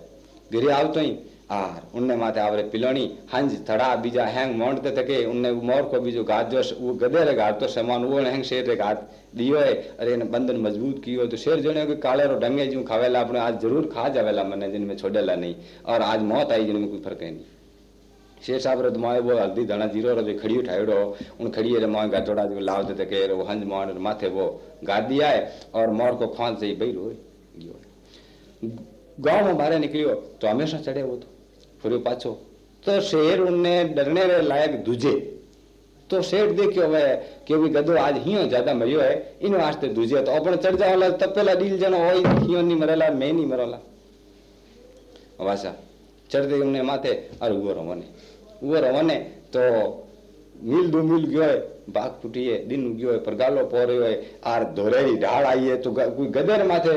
गिरी तो ही आर उन्ने माथे आवरे पिलोनी हंज, थड़ा, बीजा हैंग मोंडते तके, उन्ने मोर को बीजो घात जो वो गदे रे घात तो समान वो हैंग शेर रे घात दियो है। अरे ने बंधन मज़बूत कियो तो शेर जने के काले रो ढंगे जू खावेला अपने आज ज़रूर खा जावेला मने जिन में छोड़ेला नहीं, और आज मौत आई जिन में कोई फ़र्क है नहीं। शेर साहब रे माए वो हल्दी धना ज़ीरो रे खड़ी उठाइड़ो उन खड़ी रे माए गाटोड़ा जो लाव दे के वो हंज मोड़ माथे वो गादी आए और मोर को खान से ही बही रो गाँव में बाहर निकलियो तो हमेशा चढ़े वो तो। फिर पाछो तो शेर उनने डरने रे लायक दूजे तो सेठ देखियो वे के भी गदो आज हियो ज़्यादा मरियो है इन वास्ते दूजे तो अपन चढ़ जावला तपेला डील जनो होई हियो नहीं मरेला मैं नहीं मरेला वासा चढ़ते उन्हें माथे और वो रवने वो रवने तो मिल दो मिल गयो है बाग फूटी है दिन गयो है परगालो पोर्यो है आर धोरेरी ढाल आई है तो कोई गदर माथे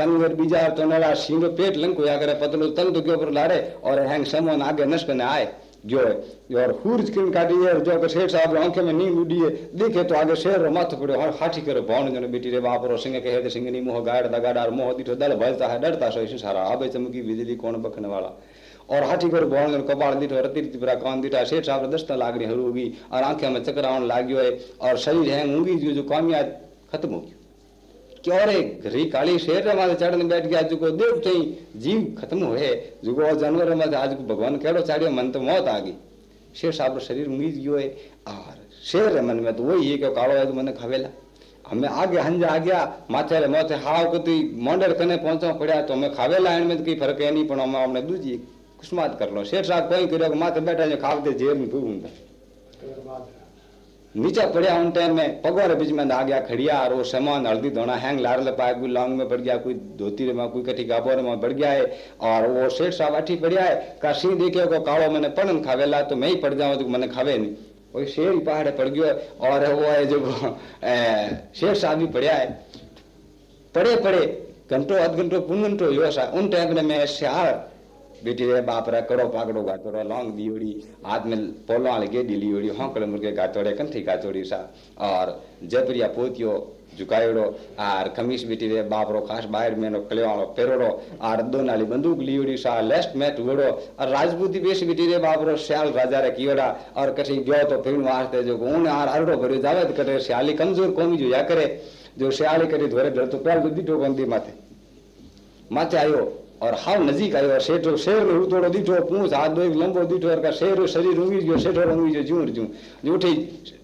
तंगर बीजा तो नड़ा सींग पेट लंको या करे पतलो तंग तो के ऊपर लाड़े और हैंग समोन आगे नस्कने आए। जो है, और हुर किन काटी है, जो अगर शेर साहब आँखें में नींद उड़ी है, देखे तो आगे शेर माथ पड़े, और हाथी करे भौन जन बेटी रे बाप रो सिंह कहे सिंह नी मोह गाड़ दगाडार मोह दीठो दल भजता है, डरता सो सारा। आबे चमकी बिजली कौन बखने वाला? और हाथी कर भौन जन कपाल दीठो रति रति पूरा कान दीठा, शेर साहब दस्ता लाग रही होगी और आँखें में चक्कर आने लाग्यो है, और शरीर है ऊँगी जो जो कामयाब खत्म कि और घरी काली शेर रमाते चढ़ने बैठ गया जो देव कहीं जीव खत्म हुए। जो और जानवर रमाते आज को भगवान कहड़ो चाड़ियो मन तो मौत आ गई। शेर साहब शरीर मुंगी गयो है और शेर रे मन में तो वही है कि कालो है तो खावेला। हमें आगे हंजा आ गया, माथे रे मौत हाव को तो मंडर कने पहुंचो पड़ा तो हमें खावेला इन तो कोई फ़र्क है नहीं, पण हमने दूजी कुछ कर लो। शेर साहब कोई करियो माथे बैठा जो खाव दे, जेब में नीचे पड़िया उन टाइम में पगवारे बीच में आ गया, खड़िया और वो सामान, हल्दी धोना हैंग लार ले पाया, कोई लॉन्ग में पड़ गया, कोई धोती में, कोई कठी गापोर में बढ़ गया है, और वो शेठ साहब अठी पड़िया है का सिंह देखे को कालो मैंने पड़न खावेला तो मैं ही पड़ जाऊँ तो मैंने खावे नहीं। वो शेर ही पहाड़े पड़ गयो, और वो है जो शेर साहब भी पड़िया है। पड़े पड़े घंटो, आध घंटो, पून घंटो, यो सा, उन टाइम में मैं श्यार बेटी रे बाप रे कड़ो पाकड़ो गातोड़ो लौंग दीवड़ी हाथ में पोलो आले गेडी लीवड़ी होंकड़ मुर्गे गातोड़े कंठी गातोड़ी सा और जबरिया पोतियो झुकायोड़ो आर खमीस बेटी रे बाप रो खास बाहर में कले वालो पेरोड़ो आर दो नाली बंदूक लीवड़ी सा लेस्ट मैट हुड़ो और राजपूती बेस बेटी रे बाप रो श्याल राजा रे कियोड़ा और कठी गयो तो फिर वास्ते जो ऊन आर अरड़ो भरियो जावे तो कटे श्याली कमज़ोर कोमी जो या करे जो श्याली करे धोरे धर तो पैर तो दीठो कोन दी माथे माथे आयो और हाउ नजीक आयो शेठो, शेर रो थोड़ो दीठो पूछ हाथ दो लंबो दीठो, और शेर रो शरीर उंगी गयो, शेठो उंगी जो जूर जूं जूठे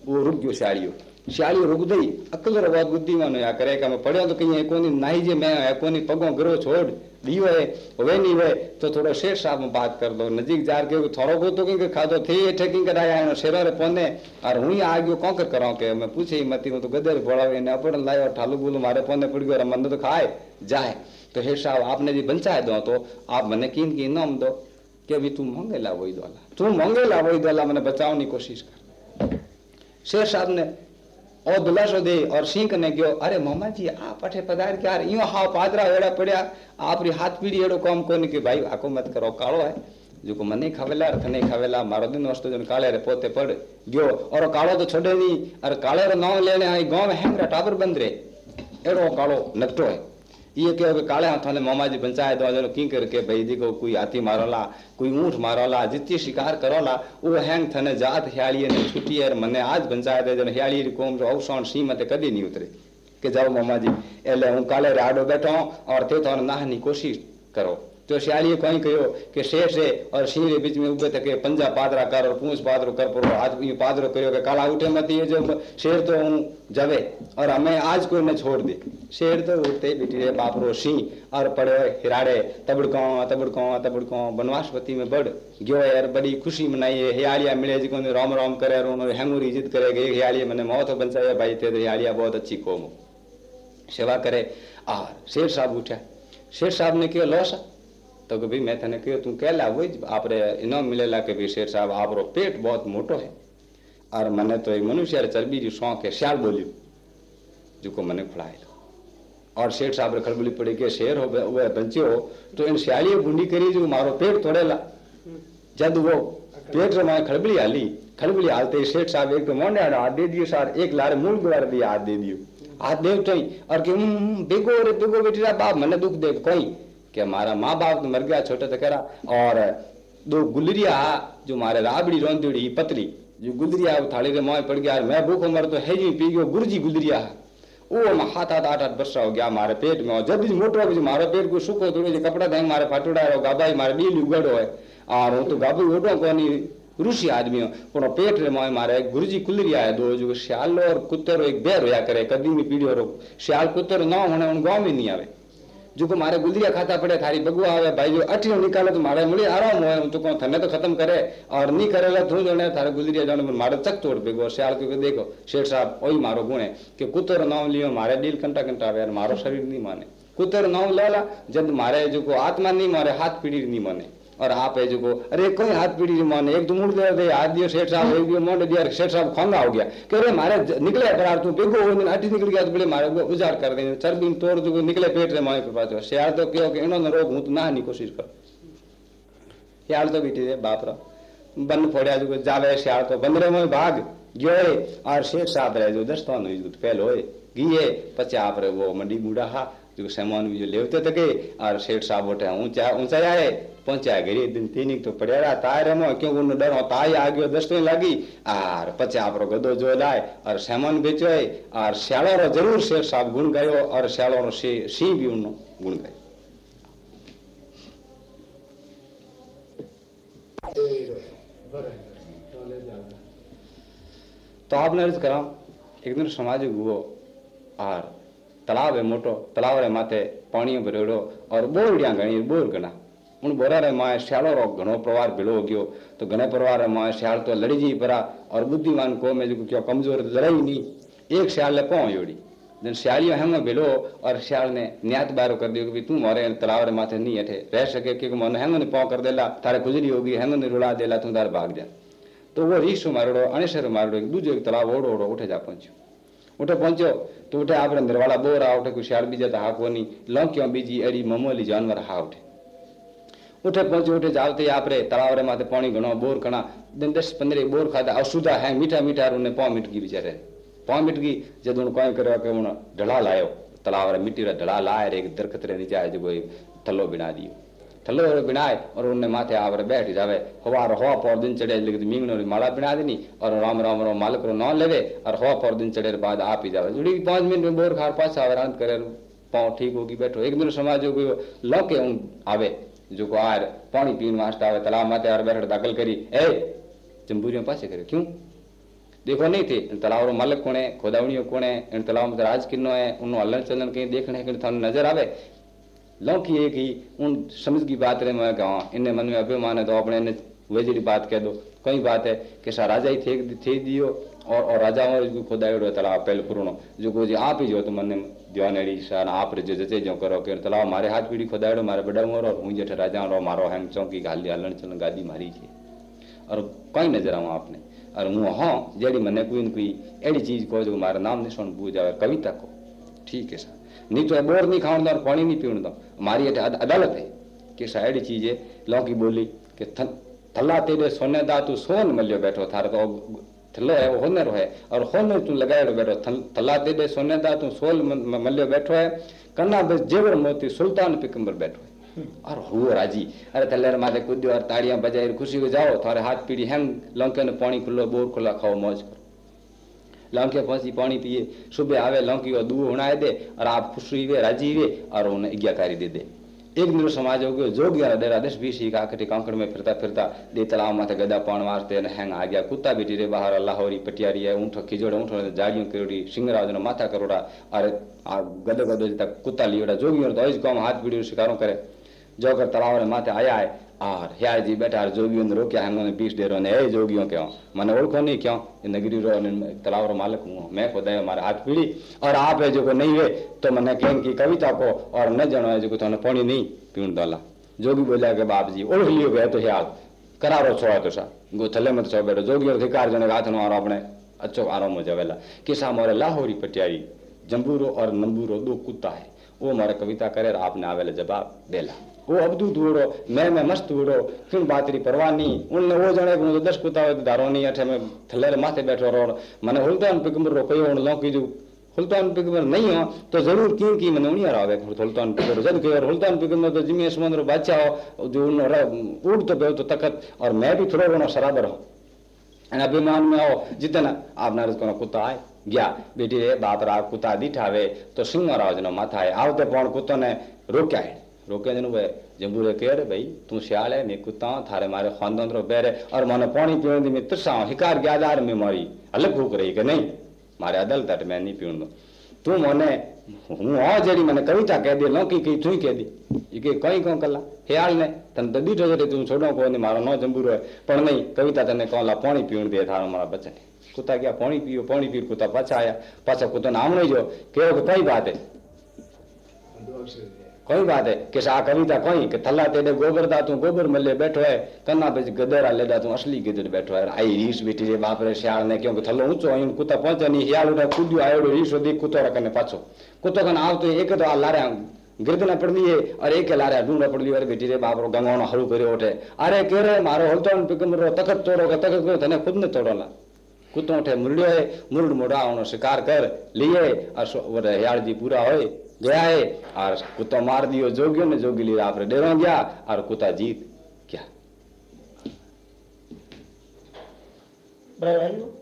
वो रुक गयो साड़ियो शाली रुक दई अकल रो बहुत बुद्धिमान होया करे का मैं पढ़या तो कहीं कोनी नाही जे मैं है कोनी पगो गरो छोड़ दियो है वे नहीं वे तो थोड़ो शेर साहब में बात कर दो। नजीक जार के थोड़ो को तो कहीं खादो, थे एठे कहीं कराया है शेर रे पोने और हुई आ गयो कौन कर कराओ के? मैं पूछे मती तो गदर बोड़ा ने अपन लायो ठालू बोलो मारे पोने पड़ गयो मन तो खाए, जाए। तो हे साहब, आपने भी बंचाए दो तो आप मैंने कीन की इनाम दो कि अभी तू मांगेला वही द्वाला तू मांगेला वही द्वाला मैंने बचावनी कोशिश कर। शेर साहब ने और दुलासो दे और सिंह ने गयो, अरे मामा जी, आप अठे पदार क्या यू यूँ हाँ पादरा एड़ा पड़ा आप री हाथ पीड़ी एड़ो काम को नहीं कि, भाई आको मत करो, कालो है। जो को मने खावेला, अर्थ नहीं खावेला, मारो दिन वस्तु जन काले रे पोते पड़ गयो, और कालो तो छोड़े नहीं और काले रो नाम लेने आई, गाँव हैंग रे टाबर बंद रे। एड़ो कालो नकटो है। ये क्या कि काले हाथ वाले मामा जी पंचायत वाले की करके भाई जी को कोई हाथी मारोला, कोई ऊँट मारोला, जितनी शिकार करोला, वो हैंग थने जात ह्यालिए ने छुट्टी है मने आज पंचायत है जन ह्याली कोम जो अवसौन सीमत कदी नहीं उतरे। के जाओ मामा जी, एले हूँ काले राडो बैठो और ते तो नाहनी कोशिश करो। तो सियाली कहीं कहो कि शेर से और सिंह के बीच में उबे थे पंजा पादरा कर और पूछ पादरो कर पर, हाथ पादरो करो कि काला उठे मत ये जो शेर तो हूँ जवे और हमें आज कोई न छोड़ दे। शेर तो उठते बेटी रे बाप रो सिंह और पड़े हिराड़े, तबड़को तबड़को तबड़को बनवासपति में बढ़ गयो यार बड़ी खुशी मनाई है। हियालिया मिले जी को राम राम करे और उन्होंने हेंगूरी इज़्ज़त करे गए हियालिया मैंने मौत बंचाया भाई थे तो हियालिया बहुत अच्छी कोम सेवा करे। और शेर साहब उठा। शेर साहब ने क्यों लो तो कि भाई मैं तने कहो तू कहला वही आप इनाम मिलेला कि भाई शेर साहब आप पेट बहुत मोटो है। और मैंने तो एक मनुष्य चर्बी जो शौक है श्याल बोलियो जो मैंने खुड़ाए और शेठ साहब रे खड़बली पड़ी के शेर हो वह बंचियो तो इन सियाली गुंडी करी जो मारो पेट तोड़ेला। जब वो पेट रे माए खड़बली हाली, खड़बली हालते शेठ साहब एक तो मोने हाथ दे दियो, सार एक लारे मूल गुवार दिया हाथ दे दियो। हाथ देव तो और कि बेगो रे, बेगो बेटी बाप, मने दुख दे कोई? कि हमारा माँ बाप तो मर गया, छोटे तो करा और दो गुलरिया जो मारे राबड़ी रोंदी पतली, जो गुलरिया थाली रे मोह पड़ गया मैं भूखो मर तो है जी पी गयो, गुरुजी गुलरिया। वो हाथ हाथ आठ आठ बरसा हो गया मारे पेट में जब भी मोटो भी मारो पेट को सुखो थोड़ो जो कपड़ा देंगे मारे फाटुड़ा रो, गाबाई मारे डील उगड़ो है। और वो तो गाबू ओडो कोनी ऋषि आदमी पण पेट रे मोय मारे, गुरुजी कुलरिया है दो, जो श्यालो और कुत्ते रो एक बेर होया करे कदी में पीड़ियो रो श्याल कुत्ते ना होने, उन गाँव में नहीं आवे। जो मारे गुलिया खाता पड़े थारी बगुआ आवे भाई जो अठियो निकाले तो मारे मुड़ी आराम होए तो को थने तो खत्म करे और नहीं करेला थू जने थारे गुलिया जाने पर मारे चक तोड़ बेगो सियाल के देखो शेठ साहब ओई मारो गुण है कि कुतर नाम लियो मारे दिल कंटा कंटा आवे और मारो शरीर नहीं माने कुतर नाम लाला जब मारे जो को आत्मा नहीं मारे हाथ पीड़ी नहीं माने और आप है जो अरे कोई हाथ पीढ़ी माने, एक तो मुड़ दे दे, हाथ दियो सेठ साहब, एक दियो, मोंड दिया सेठ साहब खोंगा हो गया। कि अरे मारे निकले पर तू, बेगो हो दिन अटी निकल गया तो बोले, मारे उजाड़ कर दे चर्बी तोड़ जो निकले पेट रे माए के पास शेर तो कहो कि इनो रोग, हूँ तो ना नहीं कोशिश कर। यार तो बेटी रे, बाप रा, बन फोड़िया जो जावे शेर तो बंदरे में भाग गयो और शेख साहब रहे जो दस्तान हुई पहले होए गए पचे आप रे वो मंडी बूढ़ा हा जो तो सामान भी जो लेवते तके और सेठ साहब उठे ऊँचा ऊँचा उनसे आए पहुँचा गरी दिन तीन तो पड़े रहा ताय रमो क्यों उन डर हो ताय आ गयो दसने लगी, आर पचे आप गदो जो लाए और सामान बेचो है और श्यालो रो ज़रूर सेठ साहब गुण गयो और श्यालो रो सी भी उन गुण गयो. तो आपने अर्ज़ करा, एक दिन समाज हुआ और तालाब है मोटो तालाब रे माथे पानी भरेड़ो और बोरडिया घणी बोर घना उन बोरा रे माए श्यालो रो घणो प्रवार भेड़ो हो गयो तो घने परिवार रे माए श्याल तो लड़ी जी परा और बुद्धिमान को में जो क्यों कमज़ोर लड़ाई नहीं। एक श्याल ले पाओ योड़ी। जन श्याली हम भेलो और श्याल ने न्यात बारो कर दियो कि तू मारे तलाव रे माथे नहीं अठे रह सके कि मन हेंग ने पाओ कर देला, थारे गुजरी होगी हेंग ने रुला देला, तू तार भाग जा। तो वो रीसु मारड़ो अणेसर मारड़ो दूजो एक तलाव ओड़ो ओड़ो उठे जा पहुंचो उठे पहुंचो तो उठे आप निर्वाला बोर आ उठे कोई श्याल बीजा तो हा कोनी लौक्यों बीजी एड़ी मामूली जानवर हा उठे उठे पहुँचे, उठे जावते आपरे तलाव रे माथे पानी घणो, बोर कणा दिन दस पंद्रह बोर खादा, अशुद्धा है, मीठा मीठा उन्हें पाँव मिट गई बेचारे। पाँव मिट गई जब उन कोई करो के उन ढला लायो। तलाव रे मिट्टी रे ढला लाए रे एक दरखत रे नीचे आए जो कोई थल्लो बिना दियो थल्लो रे बिनाए और उन्हें माथे आवरे बैठ जावे हवा हवा पर दिन चढ़े लेकिन मींगनो री माला बिना देनी और राम राम राम मालिक रो नाम लेवे और हवा पर दिन चढ़े बाद आप ही जावे जुड़ी पाँच मिनट में बोर खार पास आवे रात करे पाँव ठीक होगी बैठो एक दिन समाज जो लौके आवे जो को आर पानी पीने वास्ते आवे तालाब माते आर बैठ दाखिल करी ए जम्बूरियों पासे करे क्यों देखो नहीं थे तालाब रो मालिक कौन है खोदावणियो कौन है इन तालाब में राज किन्नो है उन्नो हलन चलन कहीं देखने के थाने नज़र आवे लौकी एक ही, उन समझ की बात रे मैं कहा इन्हें मन में अभिमान है तो अपने ने वे बात कह दो। कई बात है कि सा राजा ही थे थे दियो, और और राजा और खोदायो तालाब पहले पुरानो जो को आप ही जो तो मन दिवानेड़ी शान आप रे जचे जो करो के तलाव मारे हाथ पीढ़ी खोदाड़ो मारे बड़ा मोर और हूँ जेठ राजा रो मारो हेंग चौकी गाली हलन चलन गादी मारी छे और कई नज़र आऊँ आपने। और मुँह हाँ जेड़ी मने कोई कोई एड़ी चीज़ को जो मारा नाम निशान पूज आवे कविता को। ठीक है सा नहीं तो बोर नहीं खावन दो पानी नहीं दो हमारी अदालत है कि सा एड़ी चीज़ है लौकी बोली कि थल्ला तेरे सोने दा तू सोन मलियो बैठो, थारे तो थल्लो है, वो होनर है, और होनर तू लगायो बैठो थल्ला दे सोने दा तू सोल मल्यो बैठो है, कन्ना बस जेवर मोती सुल्तान पिकम्बर बैठो है। और हुओ राज़ी। अरे थल्लेर माथे कूदियो और ताड़ियाँ बजाई, खुशी को जाओ, थारे हाथ पीड़ी हैंग, लौके ने पानी खुलो बोर खुला खाओ, मौज लौके पहुँची पानी पिए सुबह आवे लौकी को दूध उड़ाए दे और आप खुश हुए राज़ी हुए और उन्हें आज्ञाकारी दे दे एक दिन समाज हो गयो जोगिया डेरा दस बीस ही काकटी कांकड़ में फिरता फिरता दे तालाब माथे गदा पाण वास्ते ने हैंग आ गया कुत्ता भी रे बाहर लाहौरी पटियारी है ऊँट खिजोड़ ऊँट जाड़ियों करोड़ी सिंगराज ने माथा करोड़ा और गदो गदो तक कुत्ता लियोड़ा जोगियों तो इस गाँव हाथ पीड़ी शिकारों करे जो कर तालाब माथे आया है जी बेटा जोगियों ने रोक्या हमने बीस डेरो ने, ए जोगियों क्यों? मैंने ओळखो नहीं क्यों? ये नगरी रो तालाब रो मालिक हूँ, मैं खुद है हमारे हाथ पीड़ी और आप है जो को नहीं है तो मैंने कहें की कविता को और न जानो है जो तो पानी नहीं पीण दोला। जोगी बोला के बाप जी ओढ़ लियो गए तो ह्याल करारो छो तो सा गो थले मत छो बेटो जोगी और धिकार जने हाथ नो अपने, अच्छो आराम हो जावेला किसा मोरे लाहौरी पटियारी जंबूरो और नंबूरो दो कुत्ता है, वो मारे कविता करे आपने आवेला जवाब देला वो अबदू धूड़ो मैं मैं मस्त धूड़ो क्यों बातरी परवाह नहीं उनने वो जने को दस कुत्ता धारो नहीं अठे में थल्ले माथे बैठो रो मने हुलता पिकम्बर रो कयो उन लौकी जो हुलतान पिकम्बर नहीं हो तो जरूर क्यों की मने उनिया रावे हुलतान पिकम्बर जद के हुलतान पिकम्बर तो जिमी समुद्र बादशाह हो जो उन उड़ तो बेव तो तखत और मैं भी थोड़ा रोना शराबर हो અને અભિમાનમાં આવો જીતના આવનાર કોનો કૂતો આય ગયા બેટી રે બાપ રા કૂતા દીઠાવે તો સિંહરાજનો માથા આય આવતે પણ કૂતોને રોક્યા रोके दिन वे जम्बू रे केर, भाई, तू श्याल है मैं कुत्ता थारे मारे खानदान रो बहरे और मन पानी पीने दी मैं तुसा हिकार आधार में मारी। अलग भूख रही के नहीं? मारे अदल तट मैं नहीं पीण दो तू मने, हूँ आ जड़ी मने कविता कह दे, लौकी की तू ही कह दी। ये के कई कौन कला ख्याल ने, तन तो दीठो तू छोड़ो को ने मारो नो जम्बू रे पण नहीं, कविता तने कोला पानी पीण दे, थारो मारा बचन कुत्ता क्या पानी पियो पानी पीर कुत्ता पाछा आया। पाछा कुत्ता नाम नहीं जो केरो कोई बात है? कोई बात है? कि आ कविता कोई? कि थला तेरे गोबर दा तू गोबर मल्ले बैठो है कन्ना पे गदरा लेदा तू असली गिदड़ बैठो है। आई रीस बेटी रे बाप रे श्याल ने, क्योंकि थलो ऊंचो आइन कुत्ता पहुँचे नहीं श्याल उठा कूदियो आयो रीस दी कुत्तो रखने पाछो। कुत्तो कन आव तो एक तो आ लारे गिरदना पड़ लिए और एक लारे ढूंढा पड़ लिए बेटी रे बाप रो गंगानो हरु कर्यो उठे। अरे केरे, मारो हलतो पिकम रो तखत तोड़ो के तखत को तने खुद ने तोड़ोला कुत्तो उठे, मुरड़ियो है, मुरड़ मोड़ा उनो शिकार कर, लिए, और यार जी पूरा होए। गया है, और कुत्ता मार दियो, जोगियो ने जोगी लिए आपने डेरा गया, और कुत्ता जीत क्या
भाई भाई